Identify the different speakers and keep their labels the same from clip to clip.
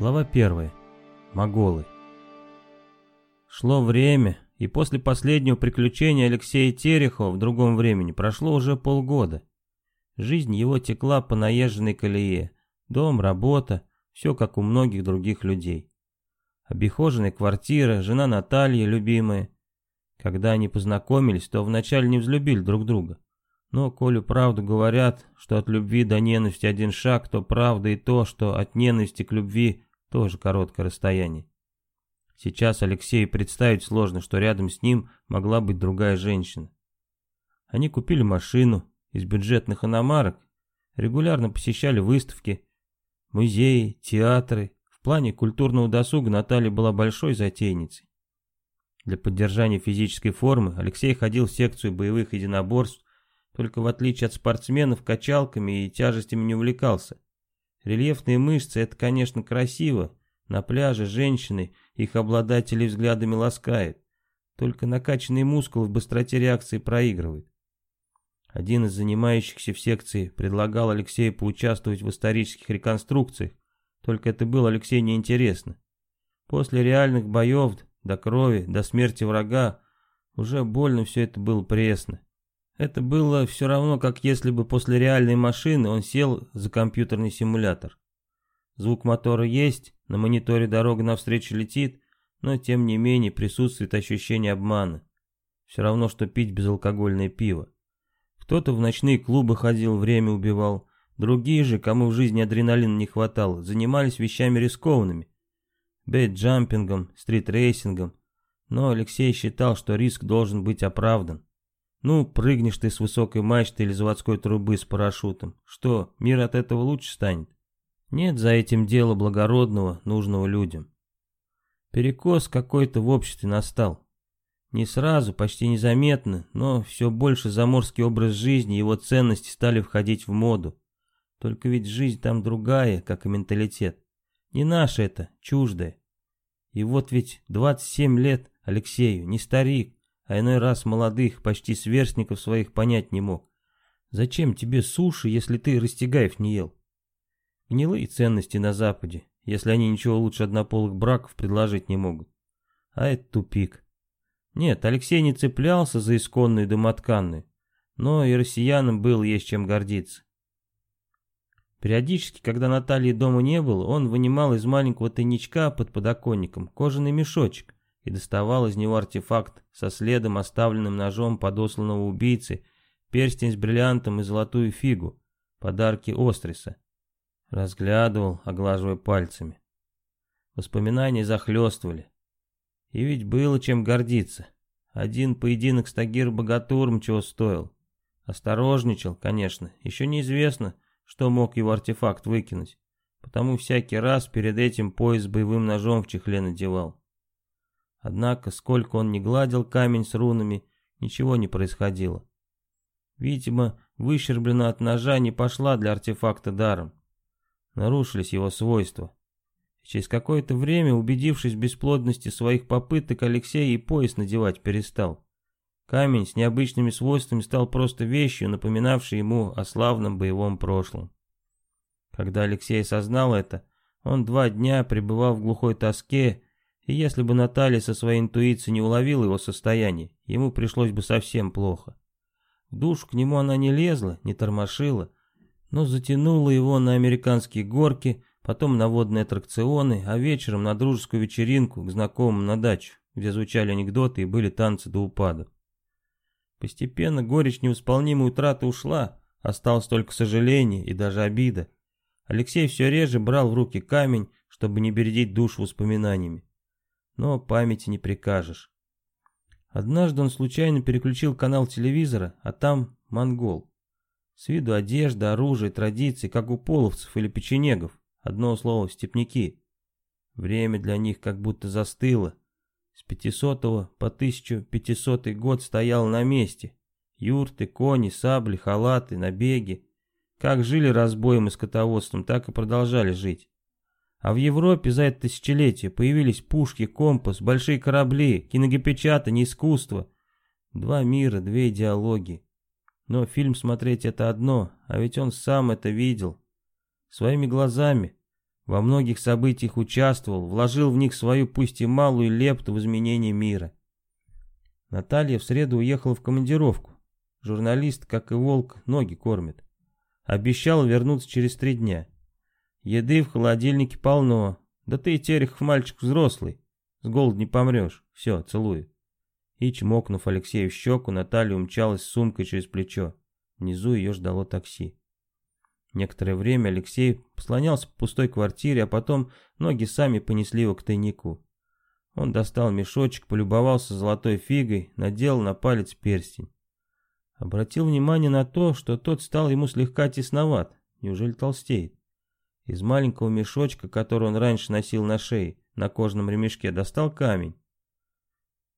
Speaker 1: Глава 1. Моголы. Шло время, и после последнего приключения Алексея Терехова в другом времени прошло уже полгода. Жизнь его текла по наезженной колее. Дом, работа, все как у многих других людей. Обихоженная квартира, жена Наталья, любимая. Когда они познакомились, то вначале не взлюбили друг друга. Но, колю правду говорят, что от любви до ненависти один шаг, то правда и то, что от ненависти к любви тоже короткое расстояние. Сейчас Алексею представить сложно, что рядом с ним могла быть другая женщина. Они купили машину из бюджетных иномарок, регулярно посещали выставки, музеи, театры. В плане культурного досуга Наталья была большой затейницей. Для поддержания физической формы Алексей ходил в секцию боевых единоборств, только в отличие от спортсменов качалками и тяжестями не увлекался. Рельефные мышцы – это, конечно, красиво. На пляже женщины их обладатели взглядами ласкают. Только накачанные мускулы в быстроте реакции проигрывают. Один из занимающихся в секции предлагал Алексею поучаствовать в исторических реконструкциях, только это было Алексею неинтересно. После реальных боев, до крови, до смерти врага, уже больно все это было пресно. Это было все равно, как если бы после реальной машины он сел за компьютерный симулятор. Звук мотора есть, на мониторе дорога навстречу летит, но тем не менее присутствует ощущение обмана. Все равно, что пить безалкогольное пиво. Кто-то в ночные клубы ходил, время убивал. Другие же, кому в жизни адреналина не хватало, занимались вещами рискованными. Бейс-джампингом, стрит-рейсингом. Но Алексей считал, что риск должен быть оправдан. Ну, прыгнешь ты с высокой мачты или заводской трубы с парашютом. Что, мир от этого лучше станет? Нет за этим дела благородного, нужного людям. Перекос какой-то в обществе настал. Не сразу, почти незаметно, но все больше заморский образ жизни и его ценности стали входить в моду. Только ведь жизнь там другая, как и менталитет. Не наша это, чуждая. И вот ведь 27 лет Алексею, не старик, а иной раз молодых, почти сверстников своих понять не мог. Зачем тебе суши, если ты Растегаев не ел? Гнилые ценности на Западе, если они ничего лучше однополых браков предложить не могут. А это тупик. Нет, Алексей не цеплялся за исконную домотканную, но и россиянам было есть чем гордиться. Периодически, когда Натальи дома не было, он вынимал из маленького тайничка под подоконником кожаный мешочек, и доставал из него артефакт со следом, оставленным ножом подосланного убийцы, перстень с бриллиантом и золотую фигу, подарки Остриса. Разглядывал, оглаживая пальцами. Воспоминания захлестывали. И ведь было чем гордиться. Один поединок с Тагир Богатуром чего стоил. Осторожничал, конечно, еще неизвестно, что мог его артефакт выкинуть, потому всякий раз перед этим пояс с боевым ножом в чехле надевал. Однако, сколько он не гладил камень с рунами, ничего не происходило. Видимо, выщерблена от ножа не пошла для артефакта даром. Нарушились его свойства. Через какое-то время, убедившись в бесплодности своих попыток, Алексей и пояс надевать перестал. Камень с необычными свойствами стал просто вещью, напоминавшей ему о славном боевом прошлом. Когда Алексей осознал это, он два дня пребывал в глухой тоске и если бы Наталья со своей интуицией не уловила его состояние, ему пришлось бы совсем плохо. В душ к нему она не лезла, не тормошила, но затянула его на американские горки, потом на водные аттракционы, а вечером на дружескую вечеринку к знакомым на дачу, где звучали анекдоты и были танцы до упада. Постепенно горечь невосполнимой утраты ушла, осталось только сожаление и даже обида. Алексей все реже брал в руки камень, чтобы не бередить душу воспоминаниями но памяти не прикажешь. Однажды он случайно переключил канал телевизора, а там монгол. С виду одежда, оружие, традиции, как у половцев или печенегов. Одно слово – степняки. Время для них как будто застыло. С 500 по 1500 год стоял на месте. Юрты, кони, сабли, халаты, набеги. Как жили разбоем и скотоводством, так и продолжали жить. А в Европе за это тысячелетие появились пушки, компас, большие корабли, киногопечатание, искусство. Два мира, две идеологии. Но фильм смотреть это одно, а ведь он сам это видел. Своими глазами. во многих событиях участвовал, вложил в них свою пусть и малую лепту в изменение мира. Наталья в среду уехала в командировку. Журналист, как и волк, ноги кормит. Обещал вернуться через три дня. Еды в холодильнике полно. Да ты, Терехов, мальчик взрослый. С голоду не помрешь. Все, целую. И, чмокнув Алексею в щеку, Наталья умчалась с сумкой через плечо. Внизу ее ждало такси. Некоторое время Алексей послонялся по пустой квартире, а потом ноги сами понесли его к тайнику. Он достал мешочек, полюбовался золотой фигой, надел на палец перстень. Обратил внимание на то, что тот стал ему слегка тесноват. Неужели толстеет? Из маленького мешочка, который он раньше носил на шее, на кожаном ремешке, достал камень.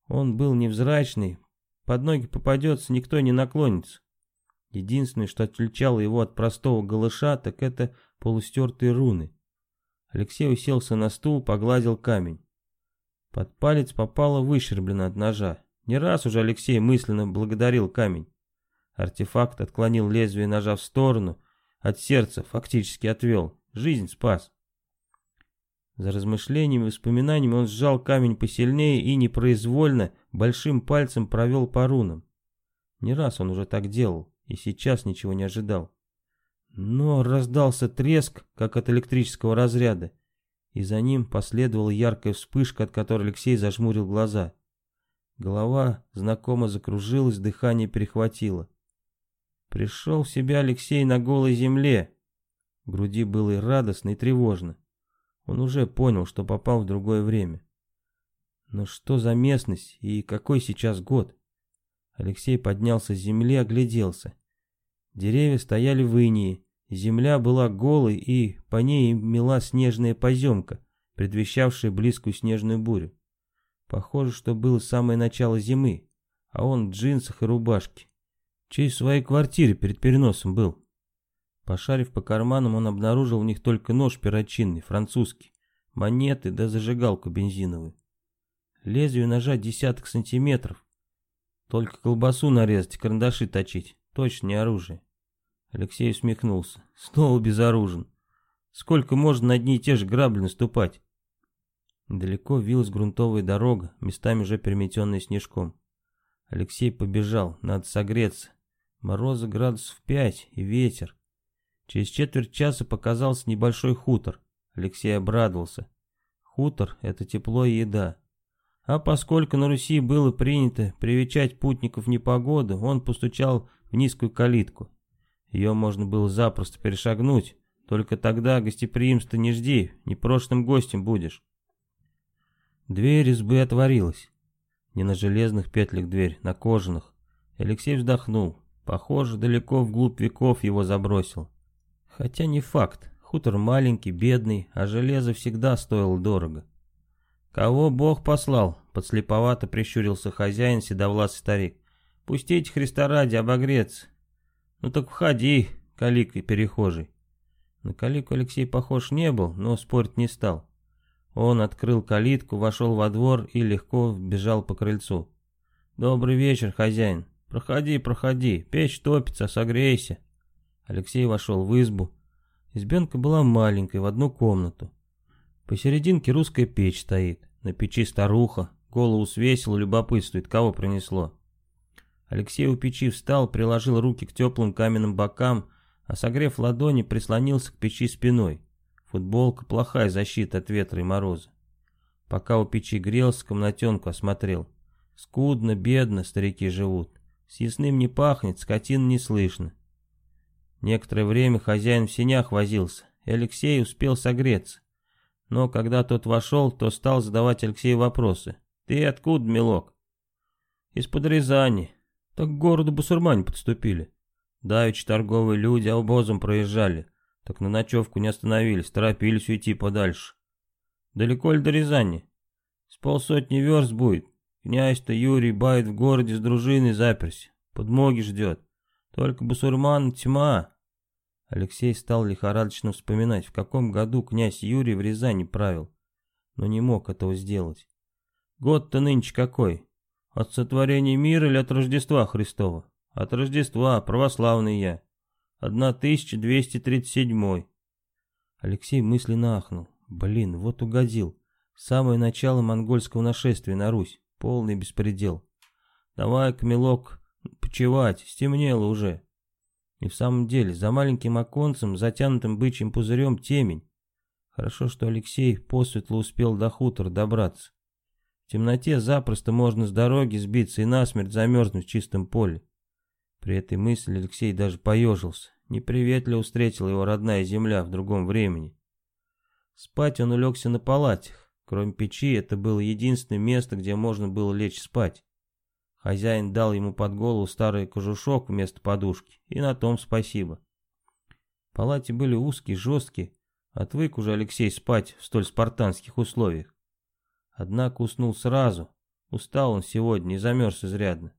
Speaker 1: Он был невзрачный, под ноги попадется, никто не наклонится. Единственное, что отличало его от простого голыша, так это полустертые руны. Алексей уселся на стул, погладил камень. Под палец попало выщерблено от ножа. Не раз уже Алексей мысленно благодарил камень. Артефакт отклонил лезвие ножа в сторону, от сердца фактически отвел, жизнь спас. За размышлениями и воспоминаниями он сжал камень посильнее и непроизвольно большим пальцем провел по рунам. Не раз он уже так делал и сейчас ничего не ожидал. Но раздался треск, как от электрического разряда, и за ним последовала яркая вспышка, от которой Алексей зажмурил глаза. Голова знакомо закружилась, дыхание перехватило. Пришел в себя Алексей на голой земле. Груди было и радостно, и тревожно. Он уже понял, что попал в другое время. Но что за местность и какой сейчас год? Алексей поднялся с земли, огляделся. Деревья стояли в инии, земля была голой и по ней мела снежная поземка, предвещавшая близкую снежную бурю. Похоже, что было самое начало зимы, а он в джинсах и рубашке. Чей в своей квартире перед переносом был. Пошарив по карманам, он обнаружил в них только нож перочинный, французский, монеты да зажигалку бензиновую. Лезвие ножа десяток сантиметров, только колбасу нарезать, карандаши точить. Точно не оружие. Алексей усмехнулся. Снова безоружен. Сколько можно на одни и те же грабли наступать? Далеко вилась грунтовая дорога, местами уже переметенная снежком. Алексей побежал, надо согреться. Мороза градусов пять и ветер. Через четверть часа показался небольшой хутор. Алексей обрадовался. Хутор — это тепло и еда. А поскольку на Руси было принято привечать путников непогоду, он постучал в низкую калитку. Ее можно было запросто перешагнуть, только тогда гостеприимства не жди, непрошенным гостем будешь. Дверь избы отворилась. Не на железных петлях дверь, на кожаных. Алексей вздохнул. Похоже, далеко вглубь веков его забросил. Хотя не факт. Хутор маленький, бедный, а железо всегда стоило дорого. «Кого Бог послал?» — подслеповато прищурился хозяин, седовласый старик. «Пустите Христа ради обогреться». «Ну так входи, калик и перехожий». На калику Алексей похож не был, но спорить не стал. Он открыл калитку, вошел во двор и легко бежал по крыльцу. «Добрый вечер, хозяин. Проходи, проходи, печь топится, согрейся». Алексей вошел в избу. Избенка была маленькой, в одну комнату. Посерединке русская печь стоит, на печи старуха, голову свесила, любопытствует, кого принесло. Алексей у печи встал, приложил руки к теплым каменным бокам, а согрев ладони, прислонился к печи спиной. Футболка плохая защита от ветра и мороза. Пока у печи грелся, комнатенку осмотрел. Скудно, бедно старики живут. С ясным не пахнет, скотин не слышно. Некоторое время хозяин в сенях возился, и Алексей успел согреться. Но когда тот вошел, то стал задавать Алексею вопросы. «Ты откуда, милок?» «Из-под Рязани. Так к городу бусурмане подступили. Давич торговые люди обозом проезжали. Так на ночевку не остановились, торопились уйти подальше. Далеко ли до Рязани? С полсотни верст будет. Князь-то Юрий бает в городе с дружиной заперся. Подмоги ждет. Только бусурман тьма. Алексей стал лихорадочно вспоминать, в каком году князь Юрий в Рязани правил, но не мог этого сделать. Год-то нынче какой? От сотворения мира или от Рождества Христова? От Рождества, православный я. 1237. Алексей мысленно ахнул. Блин, вот угодил. Самое начало монгольского нашествия на Русь. Полный беспредел. Давай-ка, милок, почевать, стемнело уже. И в самом деле, за маленьким оконцем, затянутым бычьим пузырем, темень. Хорошо, что Алексей посветло успел до хутора добраться. В темноте запросто можно с дороги сбиться и насмерть замерзнуть в чистом поле. При этой мысли Алексей даже поежился. Неприветливо встретила его родная земля в другом времени. Спать он улегся на палатях. Кроме печи, это было единственное место, где можно было лечь спать. Хозяин дал ему под голову старый кожушок вместо подушки, и на том спасибо. Палати были узкие, жесткие, отвык уже Алексей спать в столь спартанских условиях. Однако уснул сразу, устал он сегодня и замерз изрядно.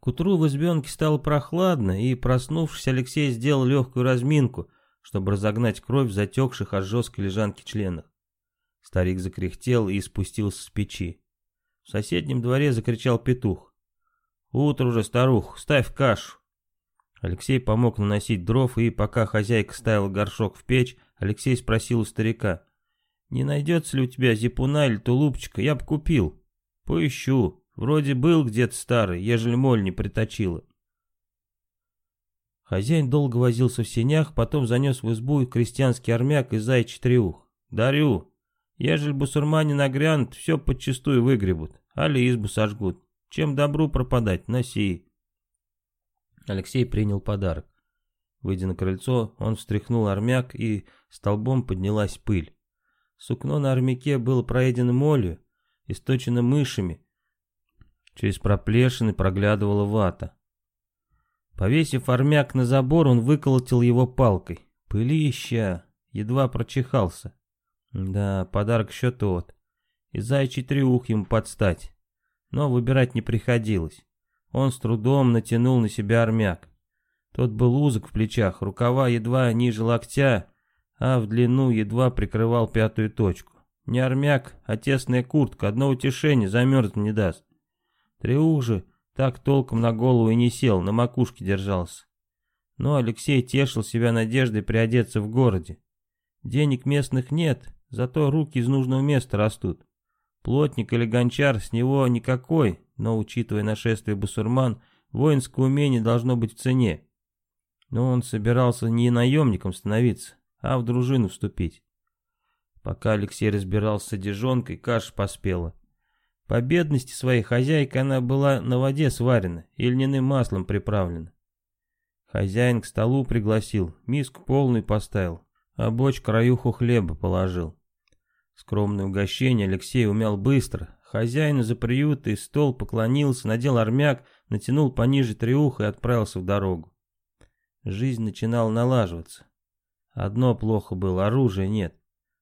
Speaker 1: К утру в избенке стало прохладно, и, проснувшись, Алексей сделал легкую разминку, чтобы разогнать кровь в затекших от жесткой лежанки членах. Старик закряхтел и спустился с печи. В соседнем дворе закричал петух. «Утро уже, старух, ставь кашу!» Алексей помог наносить дров, и пока хозяйка ставила горшок в печь, Алексей спросил у старика. «Не найдется ли у тебя зипуна или тулупчика? Я бы купил. Поищу. Вроде был где-то старый, ежели моль не приточила». Хозяин долго возился в сенях, потом занес в избу крестьянский армяк и зайчий треух. «Дарю. Ежели бусурмане нагрянут, все подчистую выгребут, али избу сожгут. Чем добру пропадать, носи. Алексей принял подарок. Выйдя на крыльцо, он встряхнул армяк, и столбом поднялась пыль. Сукно на армяке было проедено молью, источено мышами. Через проплешины проглядывала вата. Повесив армяк на забор, он выколотил его палкой. Пылища, едва прочихался. Да, подарок еще тот. И зайчий трюх ему подстать но выбирать не приходилось. Он с трудом натянул на себя армяк. Тот был узок в плечах, рукава едва ниже локтя, а в длину едва прикрывал пятую точку. Не армяк, а тесная куртка, одно утешение, замерзнуть не даст. Треух же так толком на голову и не сел, на макушке держался. Но Алексей тешил себя надеждой приодеться в городе. Денег местных нет, зато руки из нужного места растут. Плотник или гончар с него никакой, но, учитывая нашествие бусурман, воинское умение должно быть в цене. Но он собирался не наемником становиться, а в дружину вступить. Пока Алексей разбирался с одежонкой, каша поспела. По бедности своей хозяйкой она была на воде сварена и льняным маслом приправлена. Хозяин к столу пригласил, миску полную поставил, а боч краюху хлеба положил. Скромное угощение Алексей умял быстро. Хозяину за приют и стол поклонился, надел армяк, натянул пониже треуха и отправился в дорогу. Жизнь начинала налаживаться. Одно плохо было, оружия нет.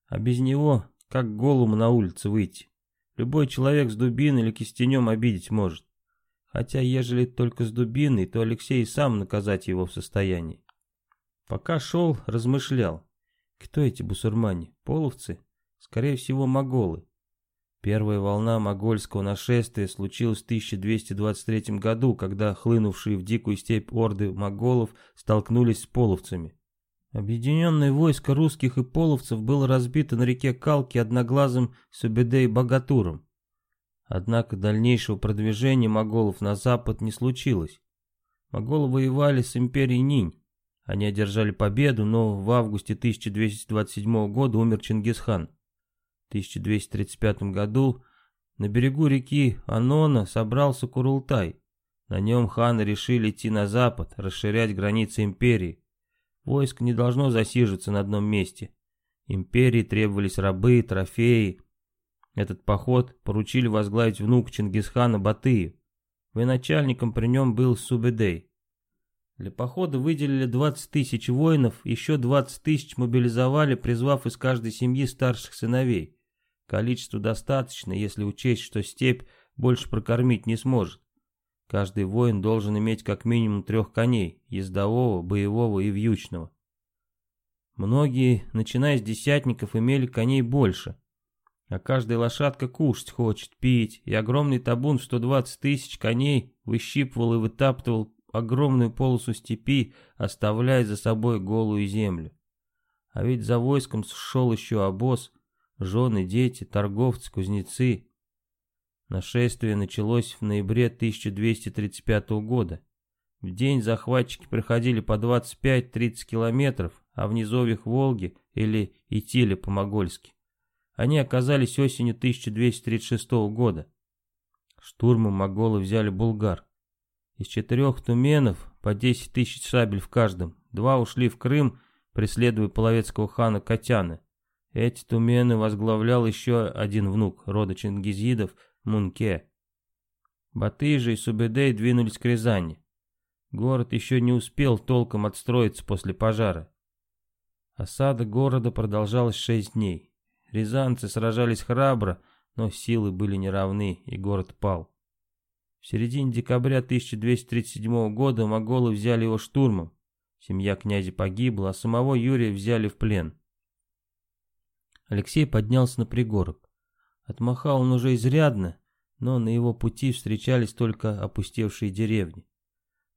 Speaker 1: А без него, как голому на улице выйти? Любой человек с дубиной или кистенем обидеть может. Хотя, ежели только с дубиной, то Алексей сам наказать его в состоянии. Пока шел, размышлял. Кто эти бусурмане? Половцы? Скорее всего, моголы. Первая волна могольского нашествия случилась в 1223 году, когда хлынувшие в дикую степь орды моголов столкнулись с половцами. Объединенное войско русских и половцев было разбито на реке Калки одноглазым Субедей Богатуром. Однако дальнейшего продвижения моголов на запад не случилось. Моголы воевали с империей Нинь. Они одержали победу, но в августе 1227 года умер Чингисхан. 1235 году на берегу реки Анона собрался Курултай. На нем ханы решили идти на запад, расширять границы империи. Войско не должно засиживаться на одном месте. Империи требовались рабы, трофеи. Этот поход поручили возглавить внук Чингисхана Батыев. Военачальником при нем был Субедей. Для похода выделили 20 тысяч воинов, еще 20 тысяч мобилизовали, призвав из каждой семьи старших сыновей. Количества достаточно, если учесть, что степь больше прокормить не сможет. Каждый воин должен иметь как минимум трех коней, ездового, боевого и вьючного. Многие, начиная с десятников, имели коней больше. А каждая лошадка кушать хочет, пить, и огромный табун в 120 тысяч коней выщипывал и вытаптывал огромную полосу степи, оставляя за собой голую землю. А ведь за войском шел еще обоз, жены, дети, торговцы, кузнецы. Нашествие началось в ноябре 1235 года. В день захватчики проходили по 25-30 километров, а в низовьях Волги или Итиле по-могольски. Они оказались осенью 1236 года. Штурмом моголы взяли Булгар. Из четырех туменов по 10 тысяч сабель в каждом. Два ушли в Крым, преследуя половецкого хана Катяна. Эти тумены возглавлял еще один внук рода Чингизидов, Мунке. Батыжи и Субедей двинулись к Рязани. Город еще не успел толком отстроиться после пожара. Осада города продолжалась шесть дней. Рязанцы сражались храбро, но силы были неравны, и город пал. В середине декабря 1237 года моголы взяли его штурмом. Семья князя погибла, а самого Юрия взяли в плен. Алексей поднялся на пригорок. Отмахал он уже изрядно, но на его пути встречались только опустевшие деревни.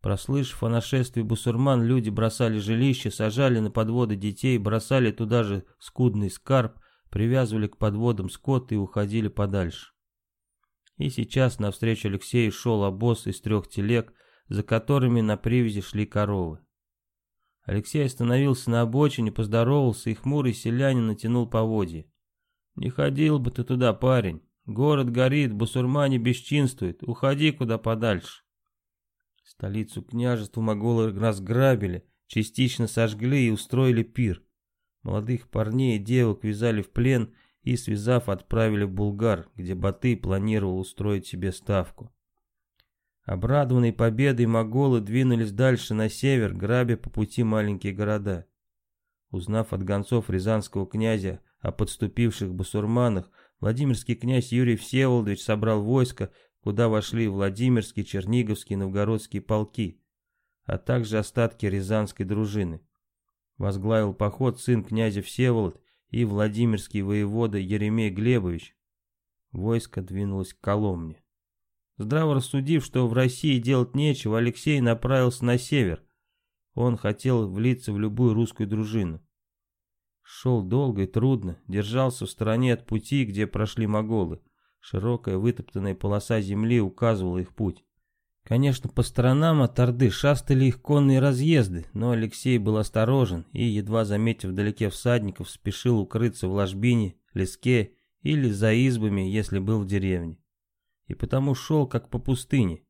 Speaker 1: Прослышав о нашествии бусурман, люди бросали жилища, сажали на подводы детей, бросали туда же скудный скарб, привязывали к подводам скот и уходили подальше. И сейчас навстречу Алексею шел обоз из трех телег, за которыми на привязи шли коровы. Алексей остановился на обочине, поздоровался, и хмурый селянин натянул поводья. «Не ходил бы ты туда, парень. Город горит, бусурмане бесчинствуют. Уходи куда подальше». Столицу княжества моголы разграбили, частично сожгли и устроили пир. Молодых парней и девок вязали в плен и, связав, отправили в Булгар, где Батый планировал устроить себе ставку. Обрадованные победой моголы двинулись дальше на север, грабя по пути маленькие города. Узнав от гонцов рязанского князя о подступивших басурманах, Владимирский князь Юрий Всеволодович собрал войско, куда вошли Владимирские, Черниговские, Новгородские полки, а также остатки рязанской дружины. Возглавил поход сын князя Всеволод и Владимирский воевода Еремей Глебович. Войско двинулось к Коломне. Здраво рассудив, что в России делать нечего, Алексей направился на север. Он хотел влиться в любую русскую дружину. Шел долго и трудно, держался в стороне от пути, где прошли моголы. Широкая вытоптанная полоса земли указывала их путь. Конечно, по сторонам от Орды шастали их конные разъезды, но Алексей был осторожен и, едва заметив вдалеке всадников, спешил укрыться в ложбине, леске или за избами, если был в деревне и потому шел как по пустыне.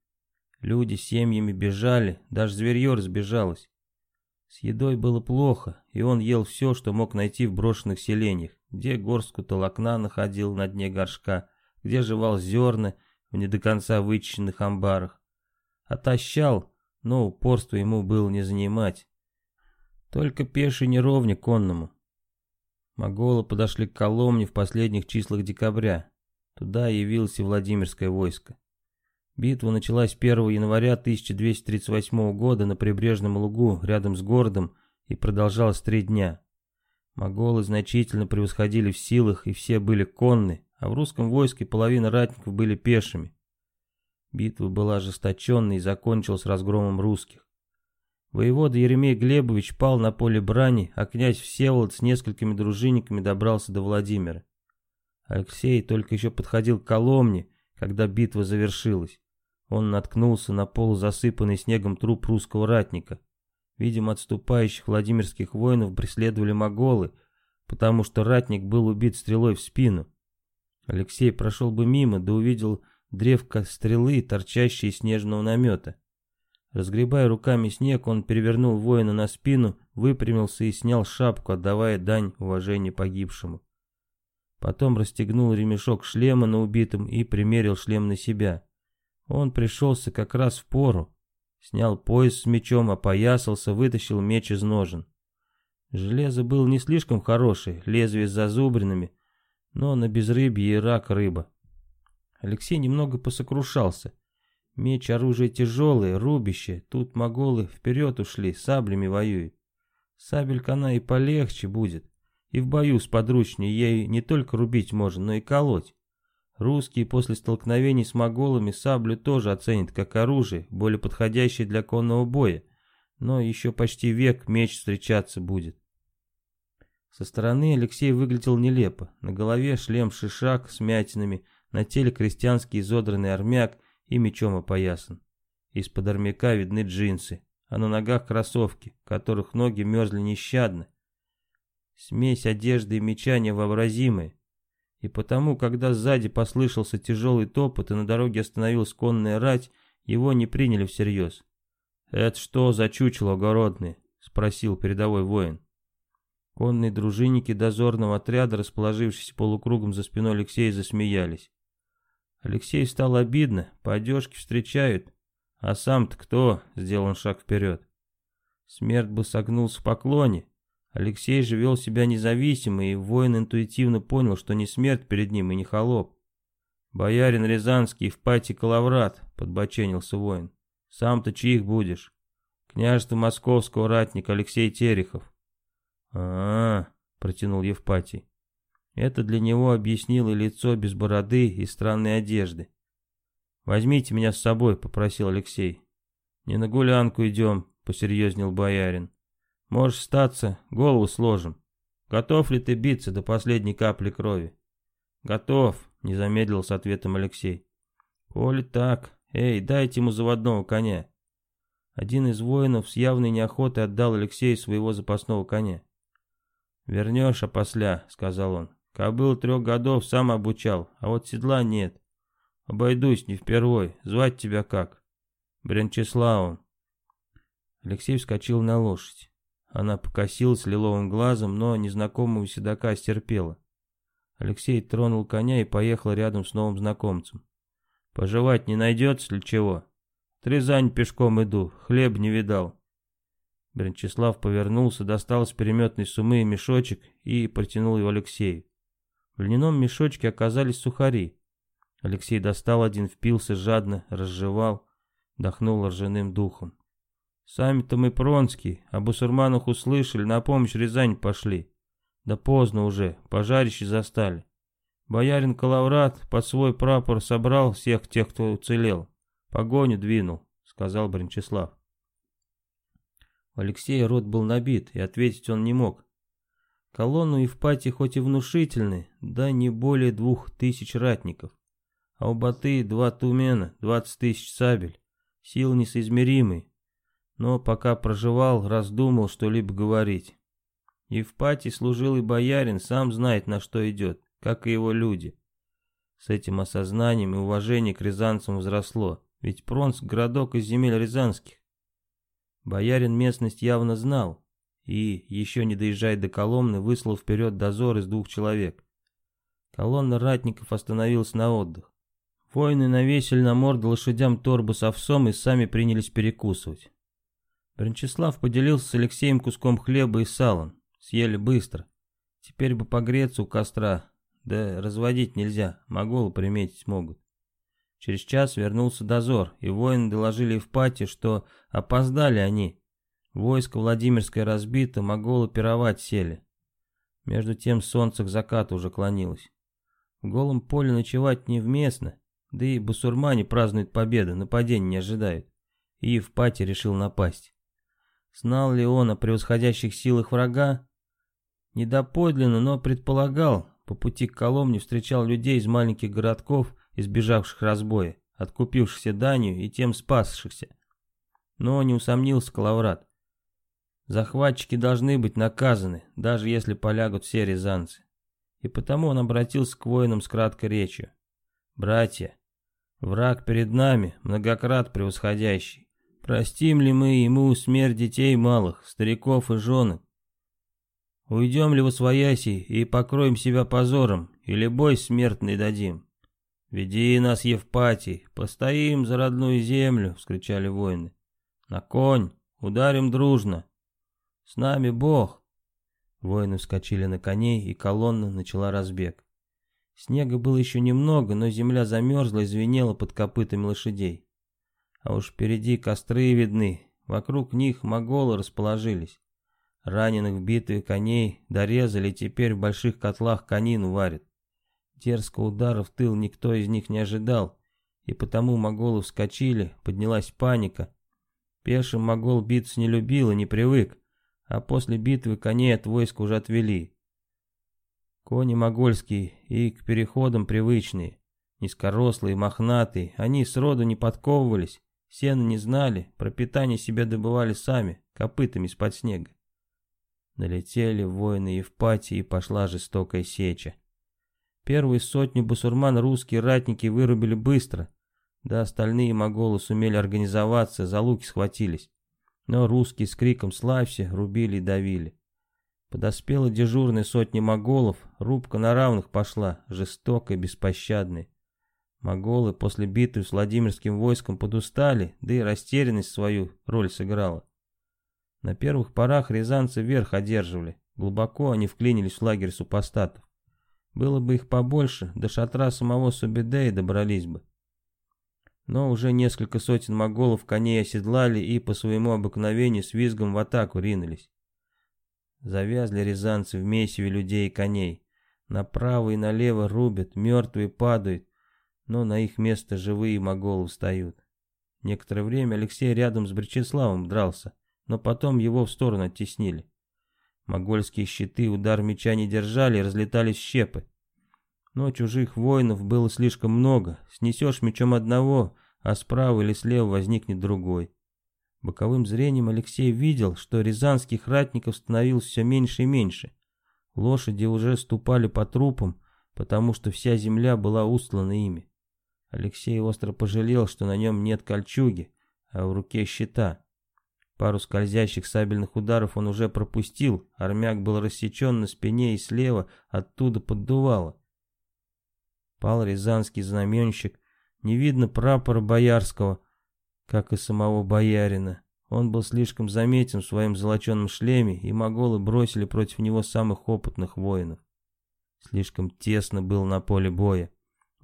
Speaker 1: Люди семьями бежали, даже зверье разбежалось. С едой было плохо, и он ел все, что мог найти в брошенных селениях, где горстку толокна находил на дне горшка, где жевал зерна в не до конца вычищенных амбарах. Отощал, но упорство ему было не занимать. Только пеший неровня конному. Моголы подошли к Коломне в последних числах декабря. Туда явилось и Владимирское войско. Битва началась 1 января 1238 года на прибрежном лугу рядом с городом и продолжалась три дня. Моголы значительно превосходили в силах и все были конны, а в русском войске половина ратников были пешими. Битва была ожесточенной и закончилась разгромом русских. Воевода Еремей Глебович пал на поле брани, а князь Всеволод с несколькими дружинниками добрался до Владимира. Алексей только еще подходил к Коломне, когда битва завершилась. Он наткнулся на полузасыпанный снегом труп русского ратника. Видимо, отступающих владимирских воинов преследовали моголы, потому что ратник был убит стрелой в спину. Алексей прошел бы мимо, да увидел древко стрелы, торчащие из снежного намета. Разгребая руками снег, он перевернул воина на спину, выпрямился и снял шапку, отдавая дань уважения погибшему. Потом расстегнул ремешок шлема на убитом и примерил шлем на себя. Он пришелся как раз в пору. Снял пояс с мечом, опоясался, вытащил меч из ножен. Железо было не слишком хорошее, лезвие с зазубринами, но на безрыбье и рак рыба. Алексей немного посокрушался. Меч оружие тяжелое, рубище, тут моголы вперед ушли, саблями воюют. Сабелька она и полегче будет. И в бою с подручней ей не только рубить можно, но и колоть. Русские после столкновений с моголами саблю тоже оценят как оружие, более подходящее для конного боя, но еще почти век меч встречаться будет. Со стороны Алексей выглядел нелепо. На голове шлем шишак с мятинами, на теле крестьянский изодранный армяк и мечом опоясан. Из-под армяка видны джинсы, а на ногах кроссовки, которых ноги мерзли нещадно. Смесь одежды и меча невообразимая. И потому, когда сзади послышался тяжелый топот и на дороге остановилась конная рать, его не приняли всерьез. «Это что за чучело огородное?» — спросил передовой воин. Конные дружинники дозорного отряда, расположившиеся полукругом за спиной Алексея, засмеялись. Алексею стало обидно, по одежке встречают. А сам-то кто? Сделал шаг вперед. Смерть бы согнулся в поклоне. Алексей же вел себя независимо, и воин интуитивно понял, что не смерть перед ним и не холоп. «Боярин Рязанский в пати Калаврат», — подбоченился воин. «Сам-то чьих будешь?» «Княжество московского ратника Алексей Терехов». «А-а-а», протянул Евпатий. Это для него объяснило лицо без бороды и странной одежды. «Возьмите меня с собой», — попросил Алексей. «Не на гулянку идем», — посерьезнел боярин. «Можешь статься, голову сложим. Готов ли ты биться до последней капли крови?» «Готов», — не замедлил с ответом Алексей. «Коли так, эй, дайте ему заводного коня». Один из воинов с явной неохотой отдал Алексею своего запасного коня. «Вернешь опосля», — сказал он. «Кобыл трех годов сам обучал, а вот седла нет. Обойдусь не впервой. Звать тебя как?» «Брянчеславом». Алексей вскочил на лошадь. Она покосилась лиловым глазом, но незнакомого седока стерпела. Алексей тронул коня и поехал рядом с новым знакомцем. «Пожевать не найдется ли чего?» «Трезань пешком иду, хлеб не видал». Брянчеслав повернулся, достал из переметной сумы мешочек и протянул его Алексею. В льняном мешочке оказались сухари. Алексей достал один, впился жадно, разжевал, дохнул ржаным духом. Сами-то мы Пронский, об усурманах услышали, на помощь Рязань пошли. Да поздно уже, пожарище застали. Боярин Калаврат под свой прапор собрал всех тех, кто уцелел. Погоню двинул, сказал Брянчеслав. У Алексея рот был набит, и ответить он не мог. Колонну Евпатии хоть и внушительны, да не более двух тысяч ратников. А у Баты два тумена, двадцать тысяч сабель. Сил несоизмеримый. Но пока проживал, раздумал что-либо говорить. Евпатий служил и боярин, сам знает, на что идет, как и его люди. С этим осознанием и уважение к рязанцам возросло, ведь Пронск — городок из земель рязанских. Боярин местность явно знал и, еще не доезжая до Коломны, выслал вперед дозор из двух человек. Колонна ратников остановилась на отдых. Воины навесили на морду лошадям торбу с овсом и сами принялись перекусывать. Брончеслав поделился с Алексеем куском хлеба и салом. Съели быстро. Теперь бы погреться у костра. Да разводить нельзя, моголы приметить могут. Через час вернулся дозор, и воины доложили в пати, что опоздали они. Войско Владимирское разбито, моголы пировать сели. Между тем солнце к закату уже клонилось. В голом поле ночевать невместно, да и басурмане празднуют победу, нападения не ожидают. И Евпатий решил напасть. Знал ли он о превосходящих силах врага? Недоподлинно, но предполагал, по пути к Коломне встречал людей из маленьких городков, избежавших разбоя, откупившихся данью и тем спасшихся. Но не усомнился Калаврат. Захватчики должны быть наказаны, даже если полягут все рязанцы. И потому он обратился к воинам с краткой речью. «Братья, враг перед нами, многократ превосходящий. Простим ли мы ему смерть детей малых, стариков и жены? Уйдем ли во свояси и покроем себя позором, или бой смертный дадим? «Веди нас, Евпатий, постоим за родную землю!» — вскричали воины. «На конь! Ударим дружно! С нами Бог!» Воины вскочили на коней, и колонна начала разбег. Снега было еще немного, но земля замерзла и звенела под копытами лошадей. А уж впереди костры видны, вокруг них моголы расположились. Раненых в битве коней дорезали, теперь в больших котлах конину варят. Дерзкого удара в тыл никто из них не ожидал, и потому моголы вскочили, поднялась паника. Пешим могол биться не любил и не привык, а после битвы коней от войска уже отвели. Кони могольские и к переходам привычные, низкорослые, мохнатые, они сроду не подковывались, сено не знали, пропитание себе добывали сами, копытами из-под снега. Налетели воины Евпатии и пошла жестокая сеча. Первые сотни бусурман русские ратники вырубили быстро, да остальные моголы сумели организоваться, за луки схватились. Но русские с криком «Славься!» рубили и давили. Подоспела дежурная сотня моголов, рубка на равных пошла, жестокая, беспощадная. Моголы после битвы с Владимирским войском подустали, да и растерянность свою роль сыграла. На первых порах рязанцы верх одерживали, глубоко они вклинились в лагерь супостатов. Было бы их побольше, до шатра самого Субедея добрались бы. Но уже несколько сотен моголов коней оседлали и по своему обыкновению с визгом в атаку ринулись. Завязли рязанцы в месиве людей и коней. Направо и налево рубят, мертвые падают, но на их место живые моголы встают. Некоторое время Алексей рядом с Бречеславом дрался, но потом его в сторону оттеснили. Могольские щиты удар меча не держали разлетались щепы. Но чужих воинов было слишком много. Снесешь мечом одного, а справа или слева возникнет другой. Боковым зрением Алексей видел, что рязанских ратников становилось все меньше и меньше. Лошади уже ступали по трупам, потому что вся земля была устлана ими. Алексей остро пожалел, что на нем нет кольчуги, а в руке щита. Пару скользящих сабельных ударов он уже пропустил, армяк был рассечен на спине и слева, оттуда поддувало. Пал рязанский знаменщик, не видно прапора боярского, как и самого боярина. Он был слишком заметен в своем золоченом шлеме, и моголы бросили против него самых опытных воинов. Слишком тесно был на поле боя.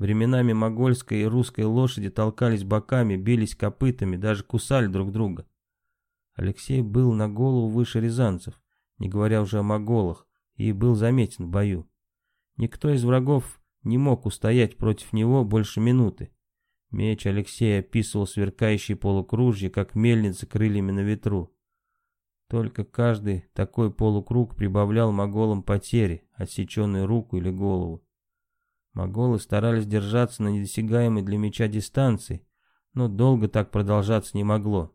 Speaker 1: Временами могольская и русская лошади толкались боками, бились копытами, даже кусали друг друга. Алексей был на голову выше рязанцев, не говоря уже о моголах, и был заметен в бою. Никто из врагов не мог устоять против него больше минуты. Меч Алексея описывал сверкающие полукружья, как мельница крыльями на ветру. Только каждый такой полукруг прибавлял моголам потери, отсеченную руку или голову. Моголы старались держаться на недосягаемой для меча дистанции, но долго так продолжаться не могло.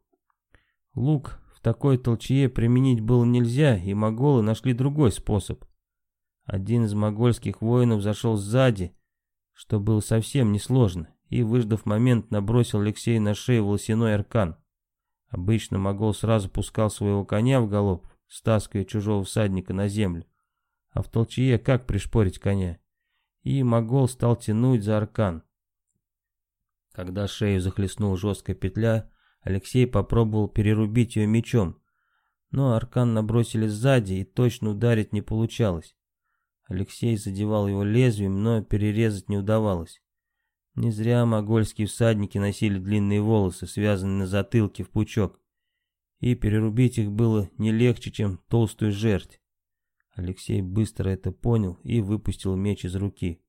Speaker 1: Лук в такой толчье применить было нельзя, и моголы нашли другой способ. Один из могольских воинов зашел сзади, что было совсем несложно и, выждав момент, набросил Алексея на шею волосяной аркан. Обычно могол сразу пускал своего коня в галоп, стаскивая чужого всадника на землю. А в толчье как пришпорить коня? И могол стал тянуть за аркан. Когда шею захлестнула жесткая петля, Алексей попробовал перерубить ее мечом, но аркан набросили сзади и точно ударить не получалось. Алексей задевал его лезвием, но перерезать не удавалось. Не зря могольские всадники носили длинные волосы, связанные на затылке в пучок. И перерубить их было не легче, чем толстую жерть. Алексей быстро это понял и выпустил меч из руки.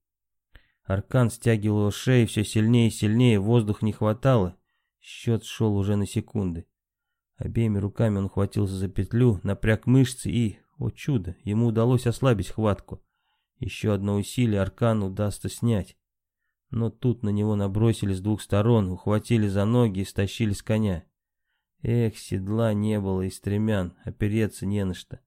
Speaker 1: Аркан стягивал его шею все сильнее и сильнее, воздух не хватало. Счет шел уже на секунды. Обеими руками он хватился за петлю, напряг мышцы и, о чудо, ему удалось ослабить хватку. Еще одно усилие аркан удастся снять. Но тут на него набросили с двух сторон, ухватили за ноги и стащили с коня. Эх, седла не было и стремян, опереться не на что.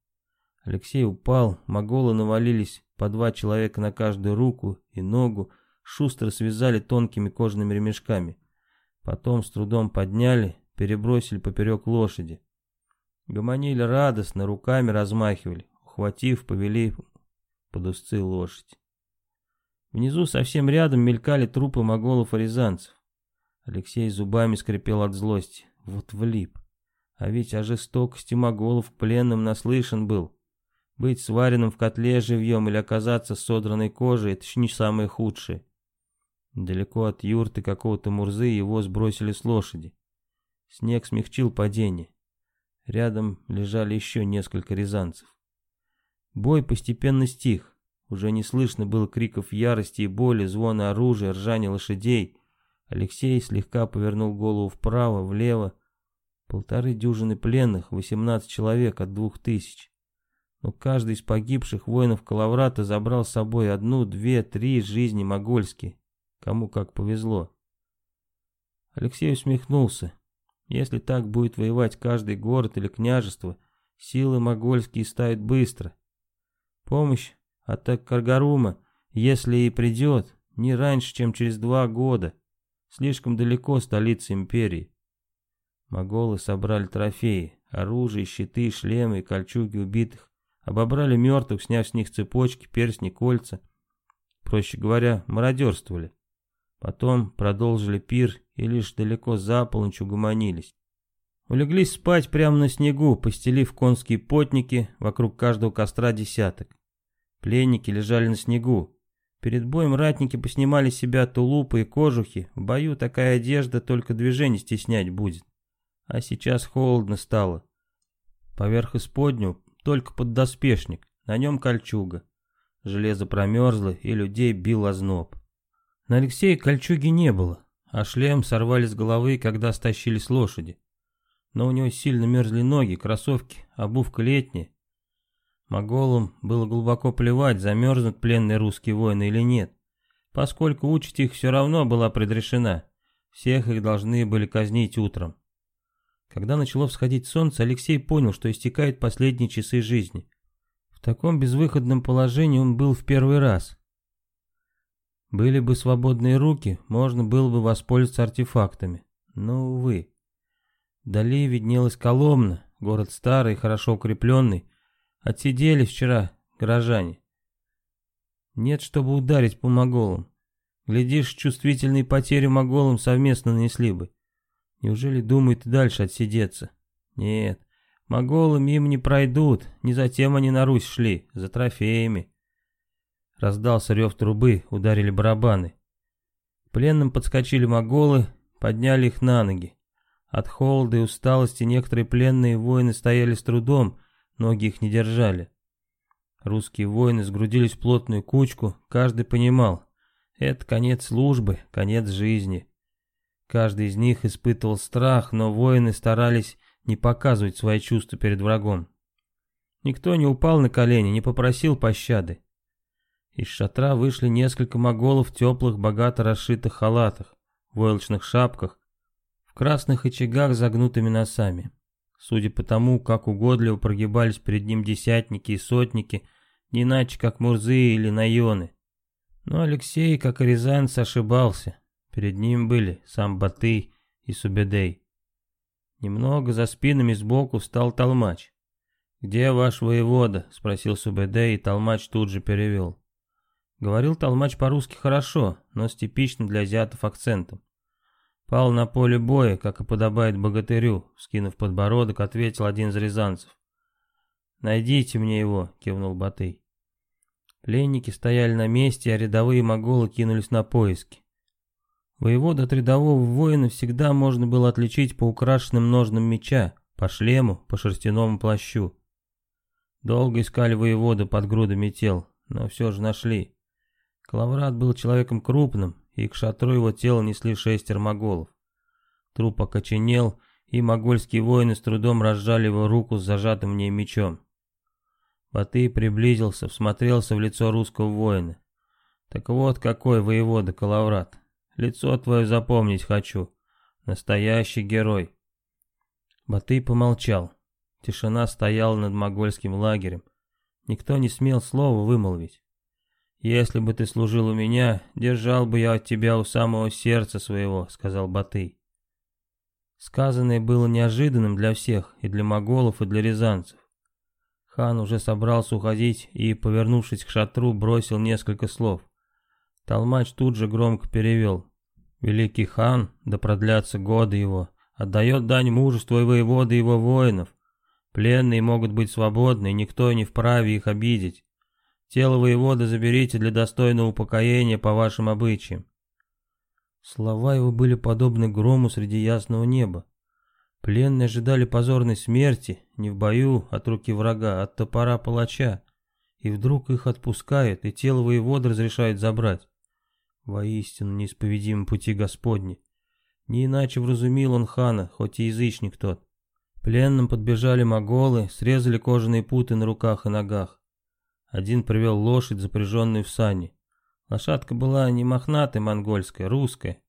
Speaker 1: Алексей упал, моголы навалились по два человека на каждую руку и ногу, шустро связали тонкими кожаными ремешками. Потом с трудом подняли, перебросили поперек лошади. Гомонили радостно, руками размахивали, ухватив, повели под узцы лошадь. Внизу совсем рядом мелькали трупы моголов и рязанцев. Алексей зубами скрипел от злости. Вот влип. А ведь о жестокости моголов к пленным наслышан был. Быть сваренным в котле живьем или оказаться содранной кожей — это еще не самое худшее. Далеко от юрты какого-то Мурзы его сбросили с лошади. Снег смягчил падение. Рядом лежали еще несколько рязанцев. Бой постепенно стих. Уже не слышно было криков ярости и боли, звона оружия, ржания лошадей. Алексей слегка повернул голову вправо, влево. Полторы дюжины пленных, восемнадцать человек от двух тысяч. Но каждый из погибших воинов Калаврата забрал с собой одну, две, три жизни могольские, кому как повезло. Алексей усмехнулся. Если так будет воевать каждый город или княжество, силы могольские стают быстро. Помощь от Каргарума, если и придет, не раньше, чем через два года. Слишком далеко столица империи. Моголы собрали трофеи, оружие, щиты, шлемы и кольчуги убитых, обобрали мертвых, сняв с них цепочки, перстни, кольца. Проще говоря, мародерствовали. Потом продолжили пир и лишь далеко за полночь угомонились. Улеглись спать прямо на снегу, постелив конские потники, вокруг каждого костра десяток. Пленники лежали на снегу. Перед боем ратники поснимали себя тулупы и кожухи. В бою такая одежда только движение стеснять будет. А сейчас холодно стало. Поверх исподню только поддоспешник, на нем кольчуга. Железо промерзло, и людей бил озноб. На Алексея кольчуги не было, а шлем сорвали с головы, когда стащили с лошади. Но у него сильно мерзли ноги, кроссовки, обувка летняя. Моголам было глубоко плевать, замерзнут пленные русские воины или нет, поскольку участь их все равно была предрешена. Всех их должны были казнить утром. Когда начало всходить солнце, Алексей понял, что истекают последние часы жизни. В таком безвыходном положении он был в первый раз. Были бы свободные руки, можно было бы воспользоваться артефактами. Но, увы. Вдали виднелась Коломна, город старый, хорошо укрепленный. Отсидели вчера горожане. Нет, чтобы ударить по моголам. Глядишь, чувствительные потери моголам совместно нанесли бы. Неужели думают и дальше отсидеться? Нет, моголы мимо не пройдут, не затем они на Русь шли, за трофеями. Раздался рев трубы, ударили барабаны. Пленным подскочили моголы, подняли их на ноги. От холода и усталости некоторые пленные воины стояли с трудом, ноги их не держали. Русские воины сгрудились в плотную кучку, каждый понимал, это конец службы, конец жизни. Каждый из них испытывал страх, но воины старались не показывать свои чувства перед врагом. Никто не упал на колени, не попросил пощады. Из шатра вышли несколько моголов в теплых, богато расшитых халатах, войлочных шапках, в красных очагах загнутыми носами. Судя по тому, как угодливо прогибались перед ним десятники и сотники, не иначе как Мурзы или Найоны. Но Алексей, как и Рязанец, ошибался. Перед ним были сам Батый и Субедей. Немного за спинами сбоку встал Толмач. «Где ваш воевода?» — спросил Субедей, и Толмач тут же перевел. Говорил толмач по-русски хорошо, но с типичным для азиатов акцентом. Пал на поле боя, как и подобает богатырю, скинув подбородок, ответил один из рязанцев. «Найдите мне его», — кивнул Батый. Пленники стояли на месте, а рядовые моголы кинулись на поиски. Воевода от рядового воина всегда можно было отличить по украшенным ножным меча, по шлему, по шерстяному плащу. Долго искали воевода под грудами тел, но все же нашли. Клаврат был человеком крупным, и к шатру его тела несли шестеро моголов. Труп окоченел, и могольские воины с трудом разжали его руку с зажатым в ней мечом. Батый приблизился, всмотрелся в лицо русского воина. «Так вот какой воевода Калаврат. Лицо твое запомнить хочу. Настоящий герой». Батый помолчал. Тишина стояла над могольским лагерем. Никто не смел слова вымолвить. «Если бы ты служил у меня, держал бы я от тебя у самого сердца своего», — сказал Батый. Сказанное было неожиданным для всех, и для моголов, и для рязанцев. Хан уже собрался уходить и, повернувшись к шатру, бросил несколько слов. Толмач тут же громко перевел. «Великий хан, да продлятся годы его, отдает дань мужеству и воеводы его воинов. Пленные могут быть свободны, и никто не вправе их обидеть. Тело воевода заберите для достойного упокоения по вашим обычаям. Слова его были подобны грому среди ясного неба. Пленные ожидали позорной смерти, не в бою от руки врага, а от топора палача. И вдруг их отпускают, и тело воевода разрешают забрать. Воистину неисповедимы пути Господни. Не иначе вразумил он хана, хоть и язычник тот. Пленным подбежали моголы, срезали кожаные путы на руках и ногах. Один привел лошадь, запряженную в сани. Лошадка была не мохнатая монгольская, русская.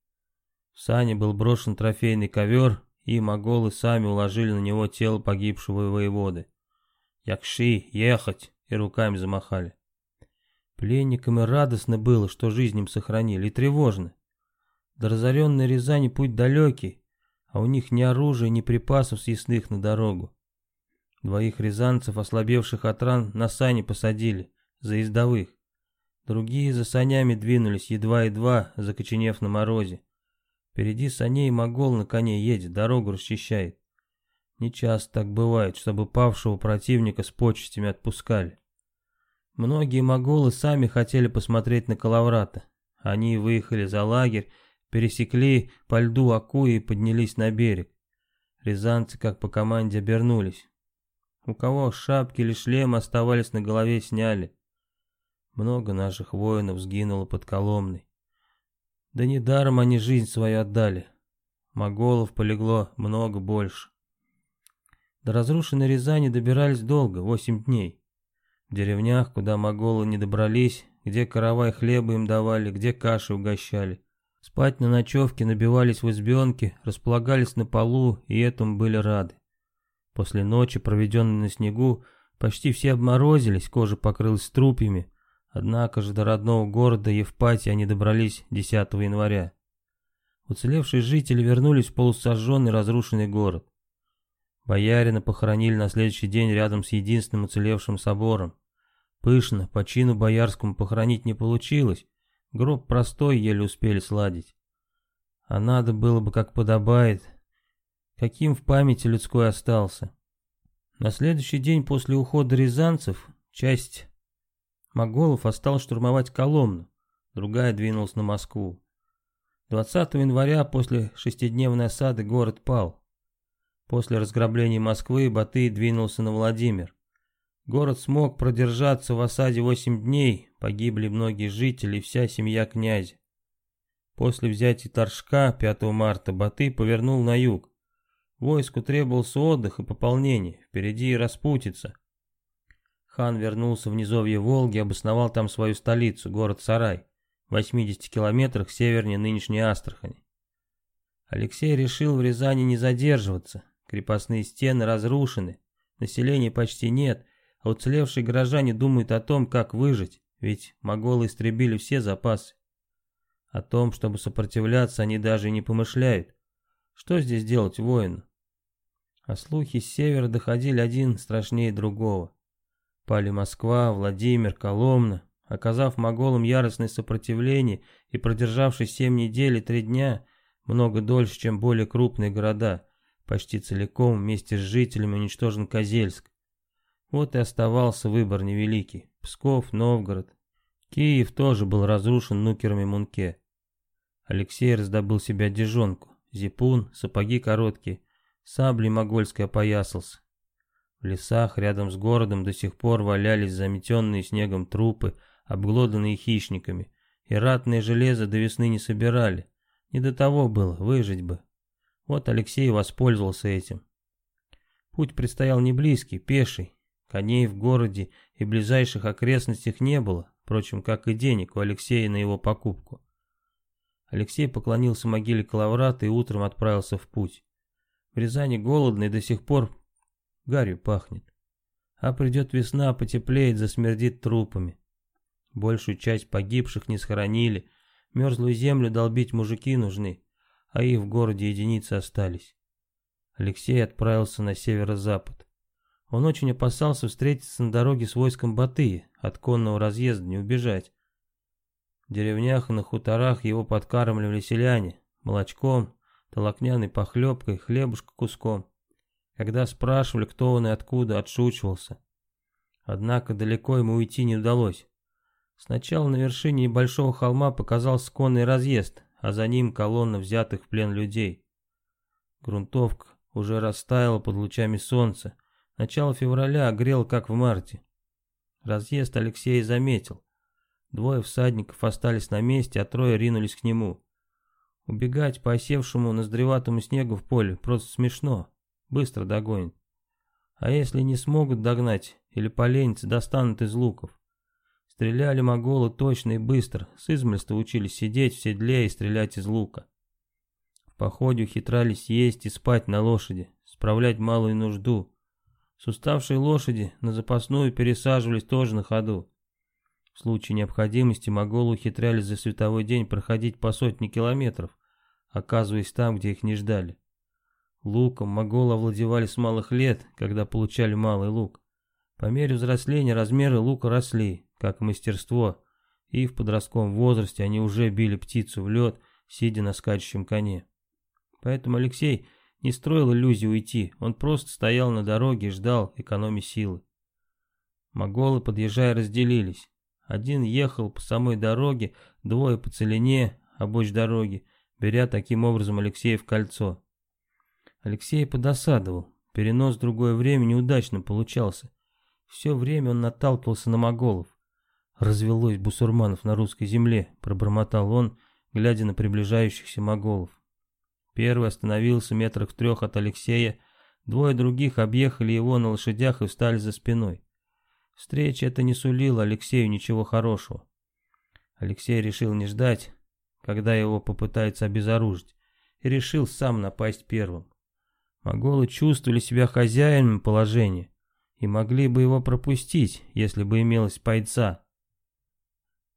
Speaker 1: В сани был брошен трофейный ковер, и моголы сами уложили на него тело погибшего воеводы. «Якши, ехать!» и руками замахали. Пленникам и радостно было, что жизнь им сохранили, и тревожно. До разоренной Рязани путь далекий, а у них ни оружия, ни припасов съестных на дорогу. Двоих рязанцев, ослабевших от ран, на сани посадили, за ездовых. Другие за санями двинулись, едва-едва, закоченев на морозе. Впереди саней могол на коне едет, дорогу расчищает. Не часто так бывает, чтобы павшего противника с почестями отпускали. Многие моголы сами хотели посмотреть на Калаврата. Они выехали за лагерь, пересекли по льду Аку и поднялись на берег. Рязанцы, как по команде, обернулись. У кого шапки или шлемы оставались на голове, сняли. Много наших воинов сгинуло под Коломной. Да недаром они жизнь свою отдали. Моголов полегло много больше. До разрушенной Рязани добирались долго, восемь дней. В деревнях, куда моголы не добрались, где каравай хлеба им давали, где каши угощали. Спать на ночевке набивались в избенке, располагались на полу и этому были рады. После ночи, проведенной на снегу, почти все обморозились, кожа покрылась трупьями, однако же до родного города Евпатии они добрались 10 января. Уцелевшие жители вернулись в полусожженный разрушенный город. Боярина похоронили на следующий день рядом с единственным уцелевшим собором. Пышно, по чину боярскому похоронить не получилось. Гроб простой, еле успели сладить. А надо было бы, как подобает, каким в памяти людской остался. На следующий день после ухода рязанцев часть моголов осталась штурмовать Коломну, другая двинулась на Москву. 20 января после шестидневной осады город пал. После разграбления Москвы Батый двинулся на Владимир. Город смог продержаться в осаде 8 дней, погибли многие жители и вся семья князя. После взятия Торжка 5 марта Баты повернул на юг. Войску требовался отдых и пополнение, впереди и распутица. Хан вернулся в низовье Волги, обосновал там свою столицу, город Сарай, в 80 километрах севернее нынешней Астрахани. Алексей решил в Рязани не задерживаться, крепостные стены разрушены, населения почти нет, а уцелевшие горожане думают о том, как выжить, ведь моголы истребили все запасы. О том, чтобы сопротивляться, они даже и не помышляют. Что здесь делать воину? А слухи с севера доходили один страшнее другого. Пали Москва, Владимир, Коломна. Оказав моголам яростное сопротивление и продержавшись семь недель и три дня, много дольше, чем более крупные города, почти целиком вместе с жителями уничтожен Козельск. Вот и оставался выбор невеликий. Псков, Новгород. Киев тоже был разрушен нукерами Мунке. Алексей раздобыл себе одежонку, зипун, сапоги короткие, саблей могольской опоясался. В лесах рядом с городом до сих пор валялись заметенные снегом трупы, обглоданные хищниками, и ратное железо до весны не собирали. Не до того было, выжить бы. Вот Алексей воспользовался этим. Путь предстоял не близкий, пеший, Коней в городе и ближайших окрестностях не было, впрочем, как и денег у Алексея на его покупку. Алексей поклонился могиле Калаврата и утром отправился в путь. В Рязани голодно и до сих пор гарью пахнет. А придет весна, потеплеет, засмердит трупами. Большую часть погибших не схоронили, мерзлую землю долбить мужики нужны, а их в городе единицы остались. Алексей отправился на северо-запад. Он очень опасался встретиться на дороге с войском Батыя, от конного разъезда не убежать. В деревнях и на хуторах его подкармливали селяне, молочком, толокняной похлебкой, хлебушка куском. Когда спрашивали, кто он и откуда, отшучивался. Однако далеко ему уйти не удалось. Сначала на вершине небольшого холма показался конный разъезд, а за ним колонна взятых в плен людей. Грунтовка уже растаяла под лучами солнца, Начало февраля грел, как в марте. Разъезд Алексей заметил. Двое всадников остались на месте, а трое ринулись к нему. Убегать по осевшему наздреватому снегу в поле просто смешно. быстро догонит. А если не смогут догнать или поленятся, достанут из луков. Стреляли моголы точно и быстро, с измольства учились сидеть в седле и стрелять из лука. В походе ухитрались есть и спать на лошади, справлять малую нужду. С уставшей лошади на запасную пересаживались тоже на ходу. В случае необходимости моголы ухитрялись за световой день проходить по сотне километров, оказываясь там, где их не ждали. Луком моголы овладевали с малых лет, когда получали малый лук. По мере взросления размеры лука росли, как мастерство, и в подростковом возрасте они уже били птицу в лед, сидя на скачущем коне. Поэтому Алексей не строил иллюзии уйти, он просто стоял на дороге и ждал, экономя силы. Моголы, подъезжая, разделились. Один ехал по самой дороге, двое по целине, обочь дороги, беря таким образом Алексея в кольцо. Алексей подосадовал. Перенос в другое время неудачно получался. Все время он наталкивался на моголов. «Развелось бусурманов на русской земле», — пробормотал он, глядя на приближающихся моголов. Первый остановился метрах в трех от Алексея, двое других объехали его на лошадях и встали за спиной. Встреча это не сулила Алексею ничего хорошего. Алексей решил не ждать, когда его попытаются обезоружить, и решил сам напасть первым. Моголы чувствовали себя хозяином положения и могли бы его пропустить, если бы имелась пайца.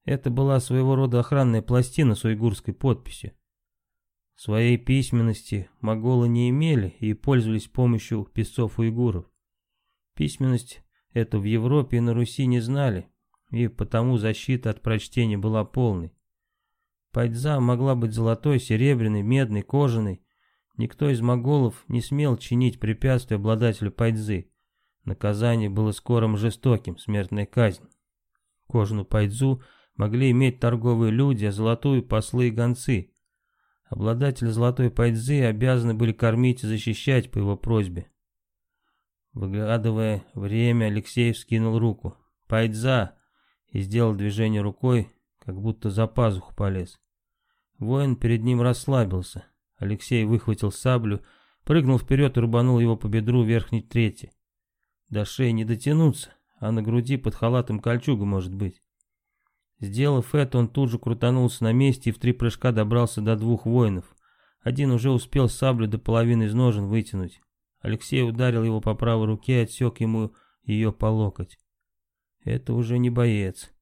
Speaker 1: Это была своего рода охранная пластина с уйгурской подписью. Своей письменности моголы не имели и пользовались помощью писцов-уйгуров. Письменность эту в Европе и на Руси не знали, и потому защита от прочтения была полной. Пайдза могла быть золотой, серебряной, медной, кожаной, Никто из моголов не смел чинить препятствия обладателю пайдзы. Наказание было скорым жестоким, смертная казнь. Кожаную пайдзу могли иметь торговые люди, а золотую послы и гонцы. Обладатели золотой пайдзы обязаны были кормить и защищать по его просьбе. Выглядывая время, Алексей вскинул руку. «Пайдза!» и сделал движение рукой, как будто за пазуху полез. Воин перед ним расслабился. Алексей выхватил саблю, прыгнул вперед и рубанул его по бедру верхней трети. До шеи не дотянуться, а на груди под халатом кольчуга может быть. Сделав это, он тут же крутанулся на месте и в три прыжка добрался до двух воинов. Один уже успел саблю до половины из ножен вытянуть. Алексей ударил его по правой руке и отсек ему ее по локоть. Это уже не боец.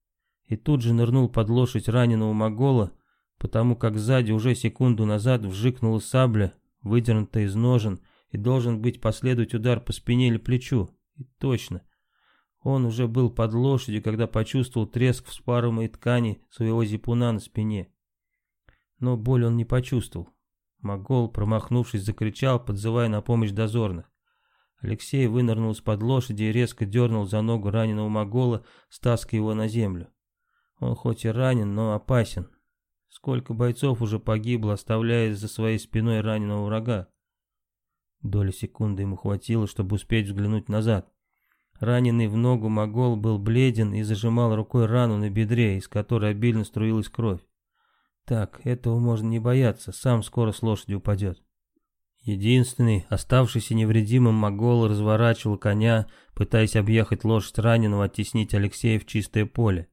Speaker 1: И тут же нырнул под лошадь раненого могола, потому как сзади уже секунду назад вжикнула сабля, выдернутая из ножен, и должен быть последовать удар по спине или плечу. И точно. Он уже был под лошадью, когда почувствовал треск вспарываемой ткани своего зипуна на спине. Но боль он не почувствовал. Могол, промахнувшись, закричал, подзывая на помощь дозорных. Алексей вынырнул из-под лошади и резко дернул за ногу раненого могола, стаскивая его на землю. Он хоть и ранен, но опасен. Сколько бойцов уже погибло, оставляя за своей спиной раненого врага. Доли секунды ему хватило, чтобы успеть взглянуть назад. Раненый в ногу могол был бледен и зажимал рукой рану на бедре, из которой обильно струилась кровь. Так, этого можно не бояться, сам скоро с лошади упадет. Единственный, оставшийся невредимым могол, разворачивал коня, пытаясь объехать лошадь раненого, оттеснить Алексея в чистое поле.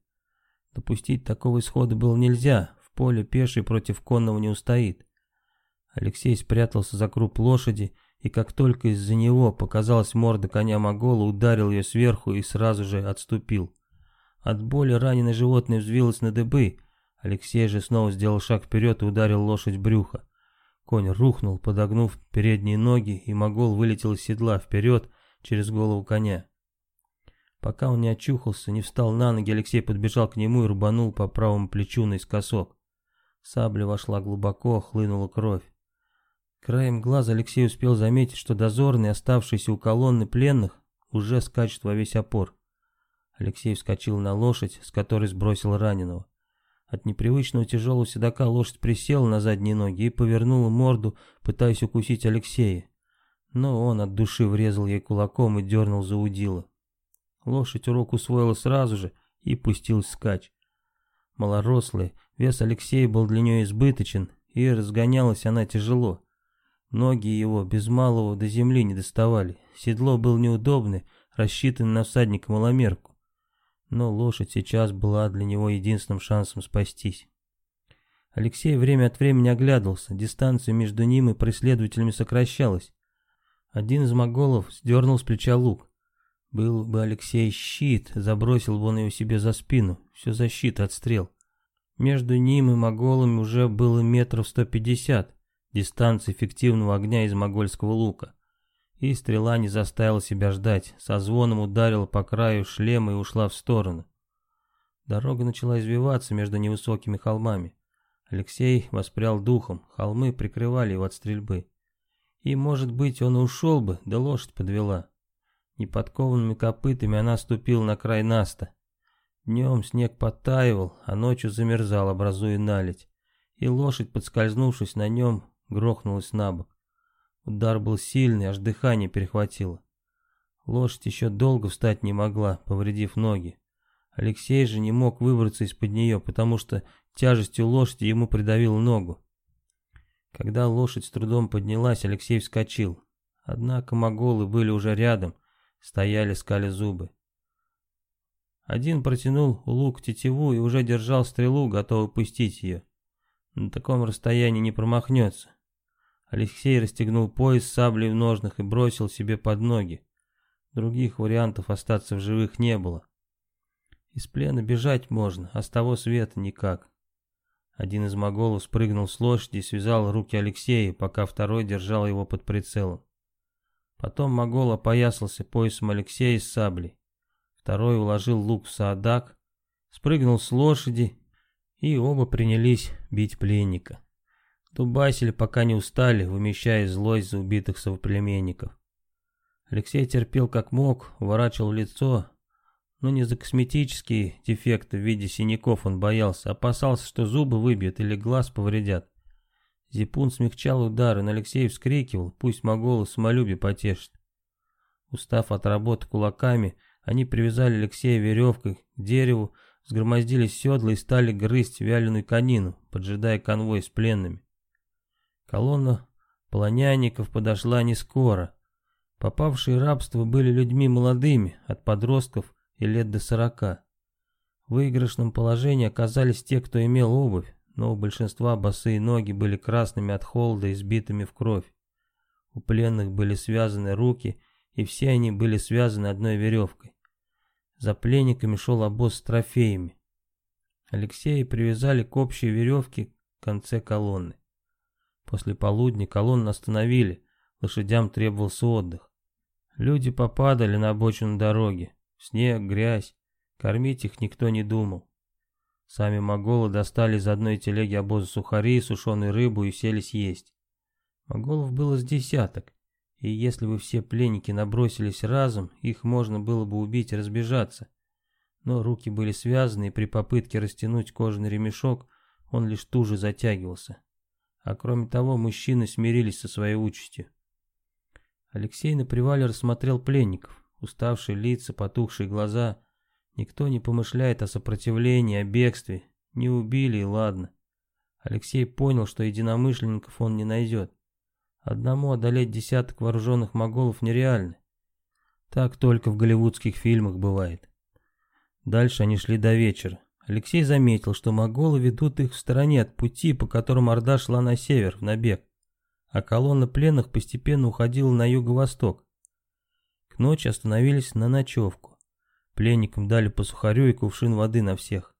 Speaker 1: Допустить такого исхода было нельзя, поле пеший против конного не устоит. Алексей спрятался за круп лошади, и как только из-за него показалась морда коня Могола, ударил ее сверху и сразу же отступил. От боли раненое животное взвилось на дыбы. Алексей же снова сделал шаг вперед и ударил лошадь в брюхо. Конь рухнул, подогнув передние ноги, и Могол вылетел из седла вперед через голову коня. Пока он не очухался, не встал на ноги, Алексей подбежал к нему и рубанул по правому плечу наискосок. Сабля вошла глубоко, хлынула кровь. Краем глаза Алексей успел заметить, что дозорный, оставшийся у колонны пленных, уже скачет во весь опор. Алексей вскочил на лошадь, с которой сбросил раненого. От непривычного тяжелого седока лошадь присела на задние ноги и повернула морду, пытаясь укусить Алексея. Но он от души врезал ей кулаком и дернул за удила. Лошадь урок усвоила сразу же и пустилась скач. Малорослая, вес Алексея был для нее избыточен, и разгонялась она тяжело. Ноги его без малого до земли не доставали. Седло было неудобное, рассчитанное на всадника маломерку. Но лошадь сейчас была для него единственным шансом спастись. Алексей время от времени оглядывался, дистанция между ним и преследователями сокращалась. Один из моголов сдернул с плеча лук. Был бы Алексей щит, забросил бы он его себе за спину, все защита от стрел. Между ним и моголами уже было метров сто пятьдесят, дистанция эффективного огня из могольского лука. И стрела не заставила себя ждать, со звоном ударила по краю шлема и ушла в сторону. Дорога начала извиваться между невысокими холмами. Алексей воспрял духом, холмы прикрывали его от стрельбы. И, может быть, он ушел бы, да лошадь подвела. Неподкованными копытами она ступила на край наста. Днем снег подтаивал, а ночью замерзал, образуя наледь. И лошадь, подскользнувшись на нем, грохнулась на бок. Удар был сильный, аж дыхание перехватило. Лошадь еще долго встать не могла, повредив ноги. Алексей же не мог выбраться из-под нее, потому что тяжестью лошади ему придавило ногу. Когда лошадь с трудом поднялась, Алексей вскочил. Однако моголы были уже рядом, стояли, скали зубы. Один протянул лук тетиву и уже держал стрелу, готовый пустить ее. На таком расстоянии не промахнется. Алексей расстегнул пояс саблей в ножнах и бросил себе под ноги. Других вариантов остаться в живых не было. Из плена бежать можно, а с того света никак. Один из моголов спрыгнул с лошади и связал руки Алексея, пока второй держал его под прицелом. Потом могол опоясался поясом Алексея с саблей. Второй уложил лук в садак, спрыгнул с лошади, и оба принялись бить пленника. Дубасили, пока не устали, вымещая злость за убитых совплеменников. Алексей терпел как мог, уворачивал лицо, но не за косметические дефекты в виде синяков он боялся, опасался, что зубы выбьют или глаз повредят. Зипун смягчал удары, но Алексей вскрикивал, пусть моголы самолюбие потешит. Устав от работы кулаками, они привязали Алексея веревкой к дереву, сгромоздили седла и стали грызть вяленую конину, поджидая конвой с пленными. Колонна полонянников подошла не скоро. Попавшие в рабство были людьми молодыми, от подростков и лет до сорока. В выигрышном положении оказались те, кто имел обувь, но у большинства босые ноги были красными от холода и сбитыми в кровь. У пленных были связаны руки, и все они были связаны одной веревкой. За пленниками шел обоз с трофеями. Алексея привязали к общей веревке в конце колонны. После полудня колонну остановили, лошадям требовался отдых. Люди попадали на обочину дороги, снег, грязь, кормить их никто не думал. Сами моголы достали из одной телеги обоза сухари, сушеную рыбу и селись есть. Моголов было с десяток, и если бы все пленники набросились разом, их можно было бы убить и разбежаться. Но руки были связаны, и при попытке растянуть кожаный ремешок он лишь туже затягивался. А кроме того, мужчины смирились со своей участью. Алексей на привале рассмотрел пленников, уставшие лица, потухшие глаза — Никто не помышляет о сопротивлении, о бегстве. Не убили и ладно. Алексей понял, что единомышленников он не найдет. Одному одолеть десяток вооруженных моголов нереально. Так только в голливудских фильмах бывает. Дальше они шли до вечера. Алексей заметил, что моголы ведут их в стороне от пути, по которому Орда шла на север, в набег, а колонна пленных постепенно уходила на юго-восток. К ночи остановились на ночевку. Пленникам дали по сухарю и кувшин воды на всех.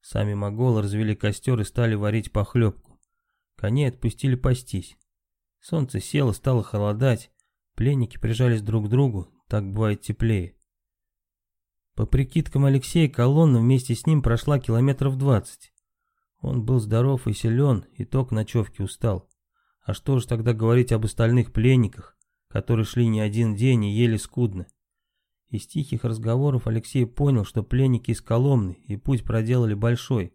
Speaker 1: Сами моголы развели костер и стали варить похлебку. Коней отпустили пастись. Солнце село, стало холодать. Пленники прижались друг к другу, так бывает теплее. По прикидкам Алексея, колонна вместе с ним прошла километров двадцать. Он был здоров и силен, и ток ночевки устал. А что же тогда говорить об остальных пленниках, которые шли не один день и ели скудно? Из тихих разговоров Алексей понял, что пленники из Коломны и путь проделали большой.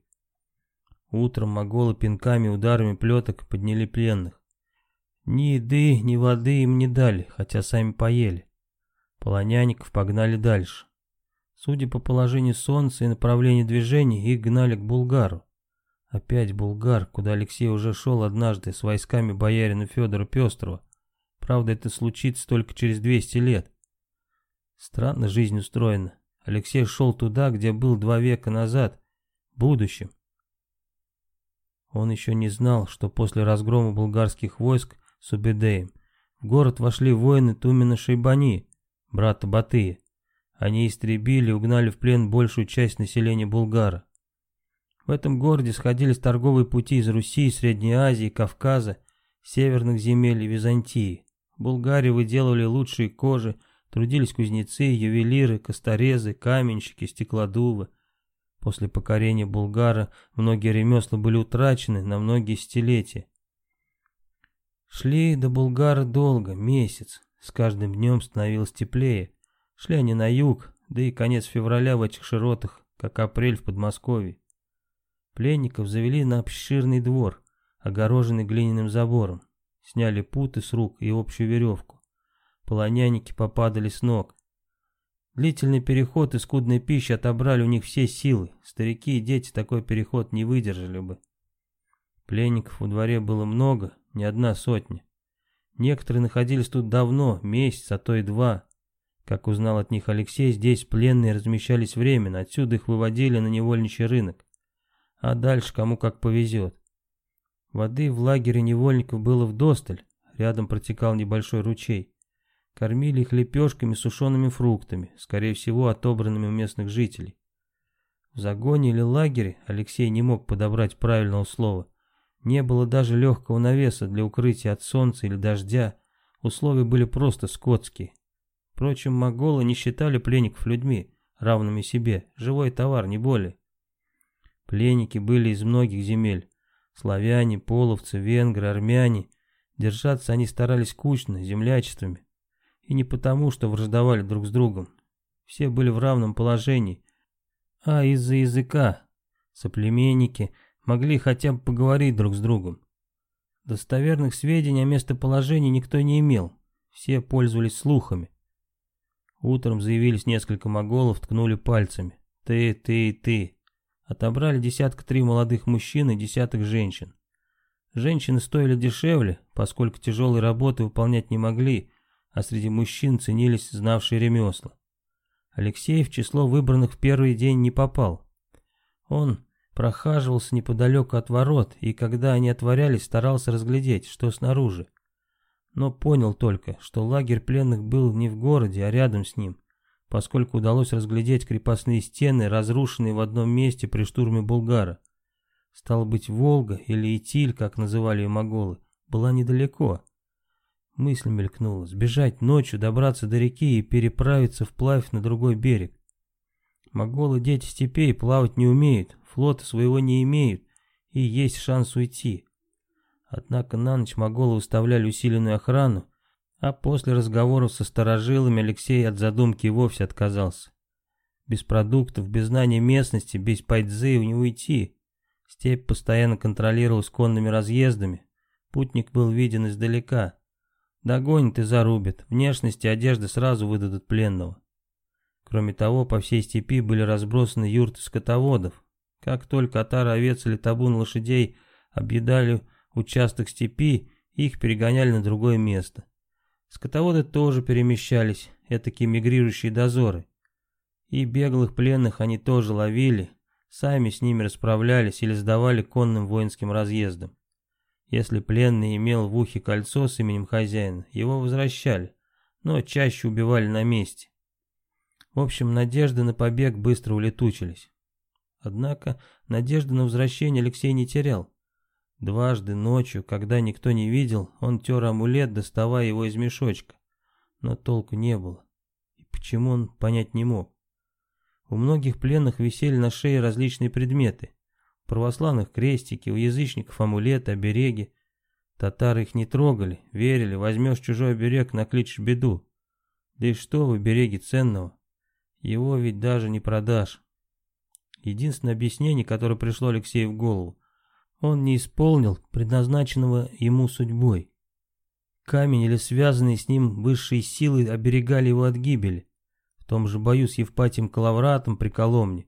Speaker 1: Утром моголы пинками и ударами плеток подняли пленных. Ни еды, ни воды им не дали, хотя сами поели. Полонянников погнали дальше. Судя по положению солнца и направлению движения, их гнали к Булгару. Опять Булгар, куда Алексей уже шел однажды с войсками боярина Федора Пестрова. Правда, это случится только через 200 лет. Странно жизнь устроена. Алексей шел туда, где был два века назад, будущем. Он еще не знал, что после разгрома булгарских войск с Убедеем в город вошли воины Тумина Шейбани, брата Батыя. Они истребили и угнали в плен большую часть населения Булгара. В этом городе сходились торговые пути из Руси, Средней Азии, Кавказа, северных земель и Византии. В Булгарии выделывали лучшие кожи, трудились кузнецы, ювелиры, косторезы, каменщики, стеклодувы. После покорения Булгара многие ремесла были утрачены на многие столетия. Шли до Булгара долго, месяц. С каждым днем становилось теплее. Шли они на юг, да и конец февраля в этих широтах, как апрель в Подмосковье. Пленников завели на обширный двор, огороженный глиняным забором. Сняли путы с рук и общую веревку. Полоняники попадали с ног. Длительный переход и скудная пища отобрали у них все силы. Старики и дети такой переход не выдержали бы. Пленников у дворе было много, не одна сотня. Некоторые находились тут давно, месяц, а то и два. Как узнал от них Алексей, здесь пленные размещались временно, отсюда их выводили на невольничий рынок. А дальше кому как повезет. Воды в лагере невольников было вдосталь, рядом протекал небольшой ручей. Кормили их лепешками, сушеными фруктами, скорее всего отобранными у местных жителей. В загоне или лагере Алексей не мог подобрать правильного слова. Не было даже легкого навеса для укрытия от солнца или дождя, условия были просто скотские. Впрочем, моголы не считали пленников людьми, равными себе, живой товар, не более. Пленники были из многих земель, славяне, половцы, венгры, армяне. Держаться они старались кучно, землячествами. И не потому, что враждовали друг с другом. Все были в равном положении, а из-за языка. Соплеменники – могли хотя бы поговорить друг с другом. Достоверных сведений о местоположении никто не имел, все пользовались слухами. Утром заявились несколько моголов, ткнули пальцами. «Ты, ты, ты». Отобрали десятка три молодых мужчин и десяток женщин. Женщины стоили дешевле, поскольку тяжелые работы выполнять не могли, а среди мужчин ценились знавшие ремесла. Алексей в число выбранных в первый день не попал. Он прохаживался неподалеку от ворот, и когда они отворялись, старался разглядеть, что снаружи. Но понял только, что лагерь пленных был не в городе, а рядом с ним, поскольку удалось разглядеть крепостные стены, разрушенные в одном месте при штурме Булгара. Стало быть, Волга или Итиль, как называли ее моголы, была недалеко. Мысль мелькнула, сбежать ночью, добраться до реки и переправиться вплавь на другой берег. Моголы дети степей плавать не умеют, флота своего не имеют, и есть шанс уйти. Однако на ночь моголы уставляли усиленную охрану, а после разговоров со старожилами Алексей от задумки вовсе отказался. Без продуктов, без знания местности, без пайдзы не уйти. Степь постоянно контролировалась конными разъездами. Путник был виден издалека. Догонит и зарубит. Внешность и одежда сразу выдадут пленного. Кроме того, по всей степи были разбросаны юрты скотоводов. Как только отара овец или табун лошадей объедали участок степи, их перегоняли на другое место. Скотоводы тоже перемещались, этакие мигрирующие дозоры. И беглых пленных они тоже ловили, сами с ними расправлялись или сдавали конным воинским разъездам. Если пленный имел в ухе кольцо с именем хозяина, его возвращали, но чаще убивали на месте. В общем, надежды на побег быстро улетучились. Однако надежды на возвращение Алексей не терял. Дважды ночью, когда никто не видел, он тер амулет, доставая его из мешочка. Но толку не было. И почему он понять не мог. У многих пленных висели на шее различные предметы. У православных крестики, у язычников амулеты, обереги. Татары их не трогали, верили, возьмешь чужой оберег, накличешь беду. Да и что в обереге ценного? Его ведь даже не продашь. Единственное объяснение, которое пришло Алексею в голову, он не исполнил предназначенного ему судьбой. Камень или связанные с ним высшие силы оберегали его от гибели. В том же бою с Евпатием Калавратом при Коломне.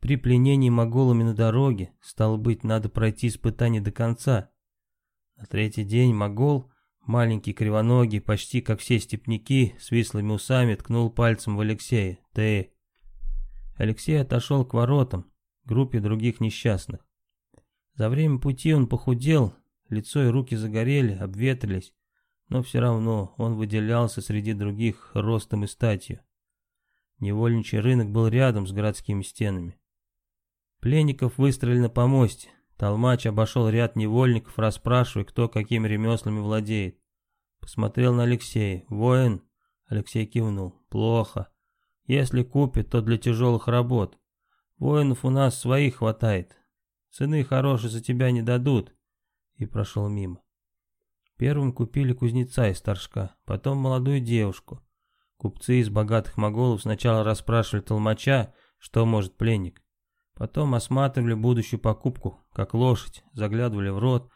Speaker 1: При пленении моголами на дороге, стало быть, надо пройти испытание до конца. На третий день могол, маленький, кривоногий, почти как все степняки, с вислыми усами, ткнул пальцем в Алексея. «Ты!» Алексей отошел к воротам, группе других несчастных. За время пути он похудел, лицо и руки загорели, обветрились, но все равно он выделялся среди других ростом и статью. Невольничий рынок был рядом с городскими стенами. Пленников выстроили на помосте. Толмач обошел ряд невольников, расспрашивая, кто какими ремеслами владеет. Посмотрел на Алексея. «Воин?» Алексей кивнул. «Плохо. Если купит, то для тяжелых работ. Воинов у нас своих хватает. Цены хорошие за тебя не дадут». И прошел мимо. Первым купили кузнеца из Торжка, потом молодую девушку. Купцы из богатых моголов сначала расспрашивали толмача, что может пленник. Потом осматривали будущую покупку, как лошадь, заглядывали в рот,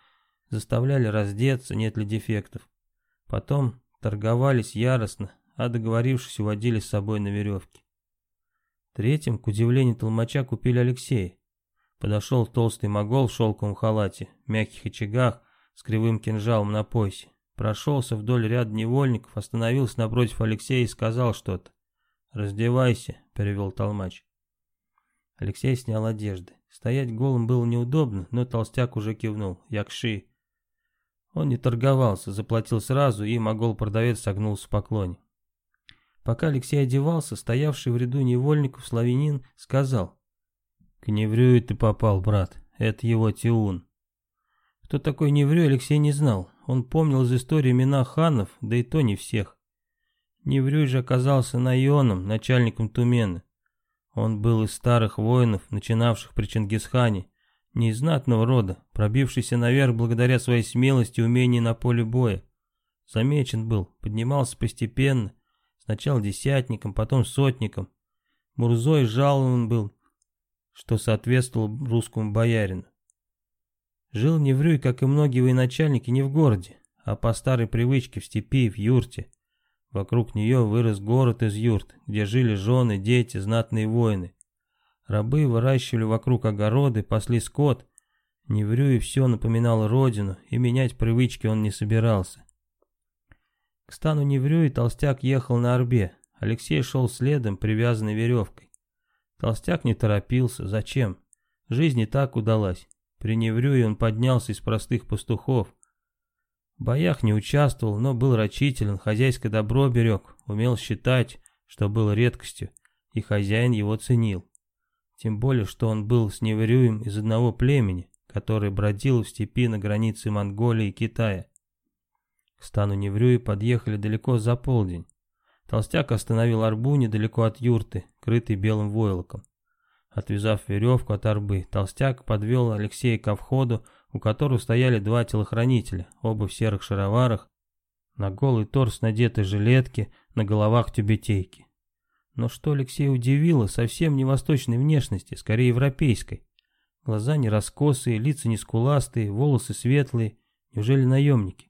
Speaker 1: заставляли раздеться, нет ли дефектов. Потом торговались яростно, а договорившись, уводили с собой на веревке. Третьим, к удивлению толмача, купили Алексея. Подошел толстый могол в шелковом халате, мягких очагах, с кривым кинжалом на поясе. Прошелся вдоль ряда невольников, остановился напротив Алексея и сказал что-то. «Раздевайся», — перевел толмач. Алексей снял одежды. Стоять голым было неудобно, но толстяк уже кивнул. «Якши». Он не торговался, заплатил сразу, и могол-продавец согнулся в поклоне. Пока Алексей одевался, стоявший в ряду невольников славянин сказал. «К Неврюю ты попал, брат, это его Тиун». Кто такой Неврю, Алексей не знал. Он помнил из истории имена ханов, да и то не всех. Неврюй же оказался Найоном, начальником Тумены. Он был из старых воинов, начинавших при Чингисхане, не из знатного рода, пробившийся наверх благодаря своей смелости и умению на поле боя. Замечен был, поднимался постепенно, сначала десятником, потом сотником. Мурзой жалован был, что соответствовал русскому боярину. Жил Неврюй, как и многие военачальники, не в городе, а по старой привычке в степи, в юрте. Вокруг нее вырос город из юрт, где жили жены, дети, знатные воины. Рабы выращивали вокруг огороды, пасли скот. Неврюй все напоминал родину, и менять привычки он не собирался. К стану Неврюй толстяк ехал на орбе. Алексей шел следом, привязанный веревкой. Толстяк не торопился. Зачем? Жизнь и так удалась. При Неврюе он поднялся из простых пастухов. В боях не участвовал, но был рачителен, хозяйское добро берег, умел считать, что было редкостью, и хозяин его ценил. Тем более, что он был с Неврюем из одного племени, которое бродило в степи на границе Монголии и Китая. К стану Неврюи подъехали далеко за полдень. Толстяк остановил арбу недалеко от юрты, крытой белым войлоком. Отвязав веревку от арбы, толстяк подвел Алексея ко входу, у которого стояли два телохранителя, оба в серых шароварах, на голый торс надеты жилетки, на головах тюбетейки. Но что Алексея удивило, совсем не восточной внешности, скорее европейской. Глаза не раскосые, лица не скуластые, волосы светлые. Неужели наемники?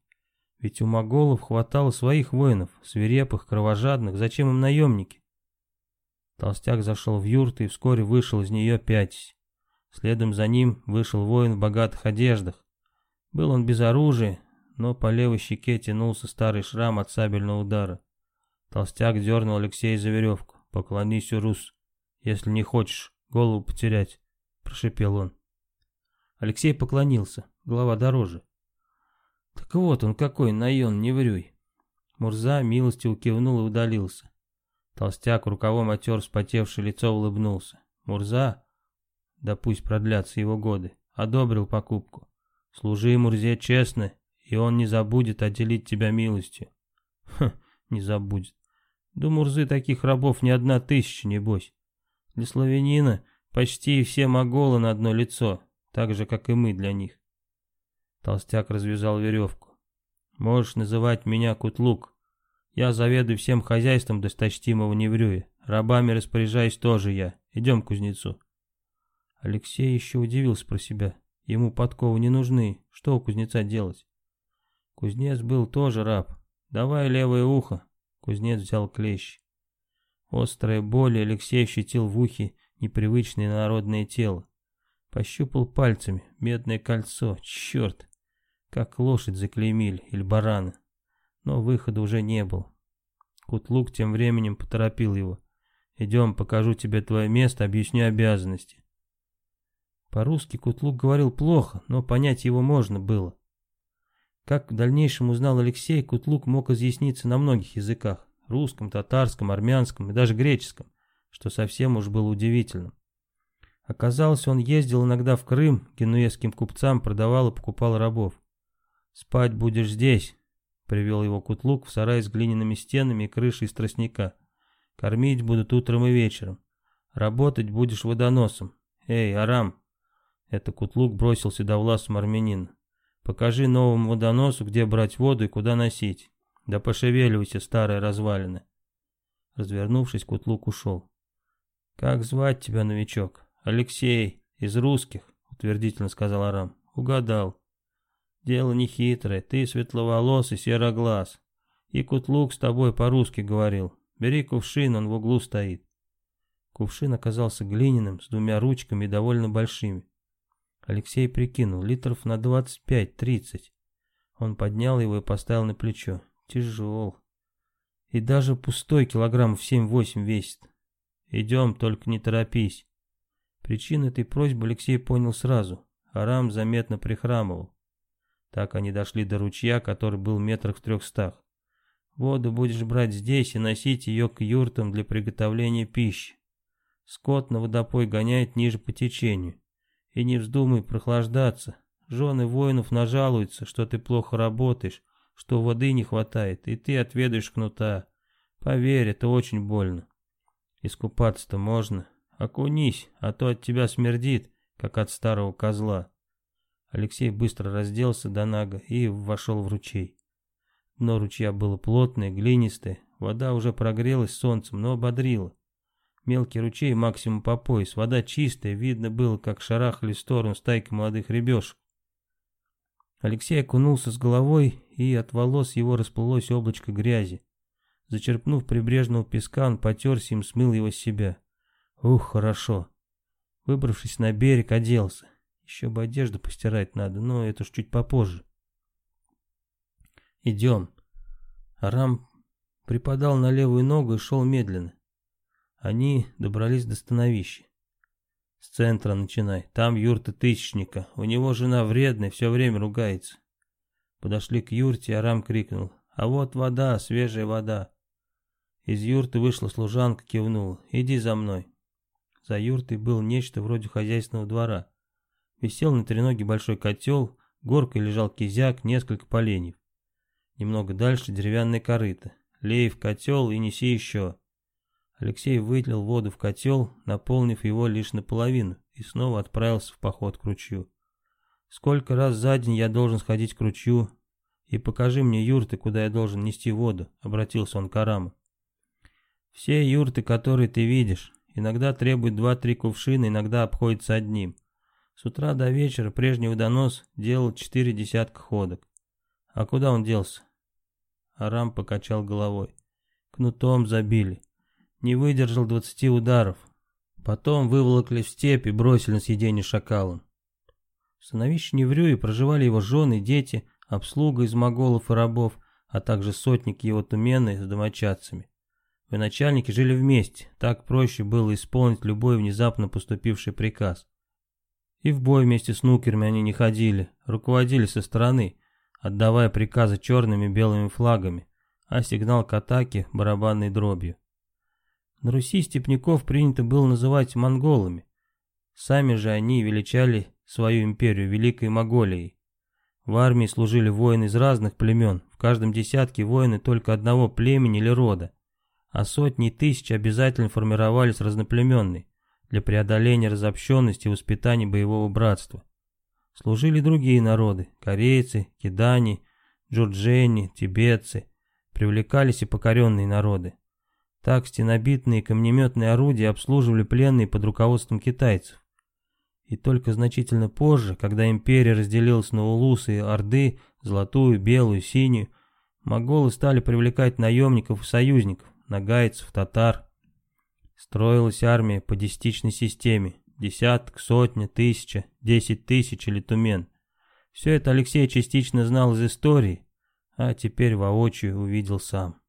Speaker 1: Ведь у моголов хватало своих воинов, свирепых, кровожадных, зачем им наемники? Толстяк зашел в юрту и вскоре вышел из нее пятясь. Следом за ним вышел воин в богатых одеждах. Был он без оружия, но по левой щеке тянулся старый шрам от сабельного удара. Толстяк дернул Алексея за веревку. «Поклонись, Урус, если не хочешь голову потерять», — прошепел он. Алексей поклонился, голова дороже. «Так вот он какой, Найон, не врюй». Мурза милостью кивнул и удалился. Толстяк рукавом отер вспотевшее лицо, улыбнулся. Мурза, да пусть продлятся его годы, одобрил покупку. Служи Мурзе честно, и он не забудет отделить тебя милостью. Хм, не забудет. Да Мурзы таких рабов не одна тысяча, небось. Для славянина почти все моголы на одно лицо, так же, как и мы для них. Толстяк развязал веревку. Можешь называть меня Кутлук, я заведую всем хозяйством досточтимого Неврюя. Рабами распоряжаюсь тоже я. Идем к кузнецу. Алексей еще удивился про себя. Ему подковы не нужны. Что у кузнеца делать? Кузнец был тоже раб. Давай левое ухо. Кузнец взял клещ. Острая боль Алексей ощутил в ухе непривычное народное тело. Пощупал пальцами, медное кольцо, черт, как лошадь заклеймили или барана. Но выхода уже не было. Кутлук тем временем поторопил его. «Идем, покажу тебе твое место, объясню обязанности». По-русски Кутлук говорил плохо, но понять его можно было. Как в дальнейшем узнал Алексей, Кутлук мог изъясниться на многих языках – русском, татарском, армянском и даже греческом, что совсем уж было удивительным. Оказалось, он ездил иногда в Крым, генуэзским купцам продавал и покупал рабов. «Спать будешь здесь», — привел его Кутлук в сарай с глиняными стенами и крышей из тростника. «Кормить будут утром и вечером. Работать будешь водоносом. Эй, Арам!» Это Кутлук бросил седовласому армянину. Покажи новому водоносу, где брать воду и куда носить. Да пошевеливайся, старая развалина. Развернувшись, Кутлук ушел. «Как звать тебя, новичок?» «Алексей, из русских», — утвердительно сказал Арам. «Угадал. Дело не хитрое, ты светловолосый, сероглаз. И Кутлук с тобой по-русски говорил. Бери кувшин, он в углу стоит». Кувшин оказался глиняным, с двумя ручками и довольно большими. Алексей прикинул, литров на 25-30. Он поднял его и поставил на плечо. Тяжел. И даже пустой килограмм в 7-8 весит. Идем, только не торопись. Причину этой просьбы Алексей понял сразу. Арам заметно прихрамывал. Так они дошли до ручья, который был метрах в трехстах. Воду будешь брать здесь и носить ее к юртам для приготовления пищи. Скот на водопой гоняет ниже по течению. И не вздумай прохлаждаться. Жены воинов нажалуются, что ты плохо работаешь, что воды не хватает, и ты отведаешь кнута. Поверь, это очень больно. Искупаться-то можно. Окунись, а то от тебя смердит, как от старого козла. Алексей быстро разделся до нага и вошел в ручей. Дно ручья было плотное, глинистое, вода уже прогрелась солнцем, но ободрила. Мелкий ручей максимум по пояс, вода чистая, видно было, как шарахали в сторону стайки молодых ребешек. Алексей окунулся с головой, и от волос его расплылось облачко грязи. Зачерпнув прибрежного песка, он потерся им, смыл его с себя. Ух, хорошо. Выбравшись на берег, оделся. Еще бы одежду постирать надо, но это уж чуть попозже. Идем. Арам припадал на левую ногу и шел медленно. Они добрались до становища. С центра начинай. Там юрта Тысячника. У него жена вредная, все время ругается. Подошли к юрте, Арам крикнул. А вот вода, свежая вода. Из юрты вышла служанка, кивнула. Иди за мной. За юртой был нечто вроде хозяйственного двора. Висел на треноге большой котел, горкой лежал кизяк, несколько поленьев. Немного дальше деревянная корыто. Лей в котел и неси еще. Алексей вылил воду в котел, наполнив его лишь наполовину, и снова отправился в поход к ручью. «Сколько раз за день я должен сходить к ручью? И покажи мне юрты, куда я должен нести воду», — обратился он к Араму. «Все юрты, которые ты видишь, иногда требуют два-три кувшина, иногда обходятся одним. С утра до вечера прежний водонос делал четыре десятка ходок. А куда он делся?» Арам покачал головой. «Кнутом забили». Не выдержал двадцати ударов. Потом выволокли в степь и бросили на съедение шакалам. В становище Неврюи проживали его жены, дети, обслуга из моголов и рабов, а также сотники его тумены с домочадцами. Военачальники жили вместе, так проще было исполнить любой внезапно поступивший приказ. И в бой вместе с нукерами они не ходили, руководили со стороны, отдавая приказы черными и белыми флагами, а сигнал к атаке барабанной дробью. На Руси степняков принято было называть монголами. Сами же они величали свою империю Великой Монголией. В армии служили воины из разных племен, в каждом десятке воины только одного племени или рода, а сотни тысяч обязательно формировались разноплеменные для преодоления разобщенности и воспитания боевого братства. Служили другие народы – корейцы, кидани, джурджени, тибетцы, привлекались и покоренные народы. Так стенобитные камнеметные орудия обслуживали пленные под руководством китайцев. И только значительно позже, когда империя разделилась на улусы и орды, золотую, белую, синюю, моголы стали привлекать наемников и союзников, нагайцев, татар. Строилась армия по десятичной системе. Десяток, сотня, тысяча, десять тысяч или тумен. Все это Алексей частично знал из истории, а теперь воочию увидел сам.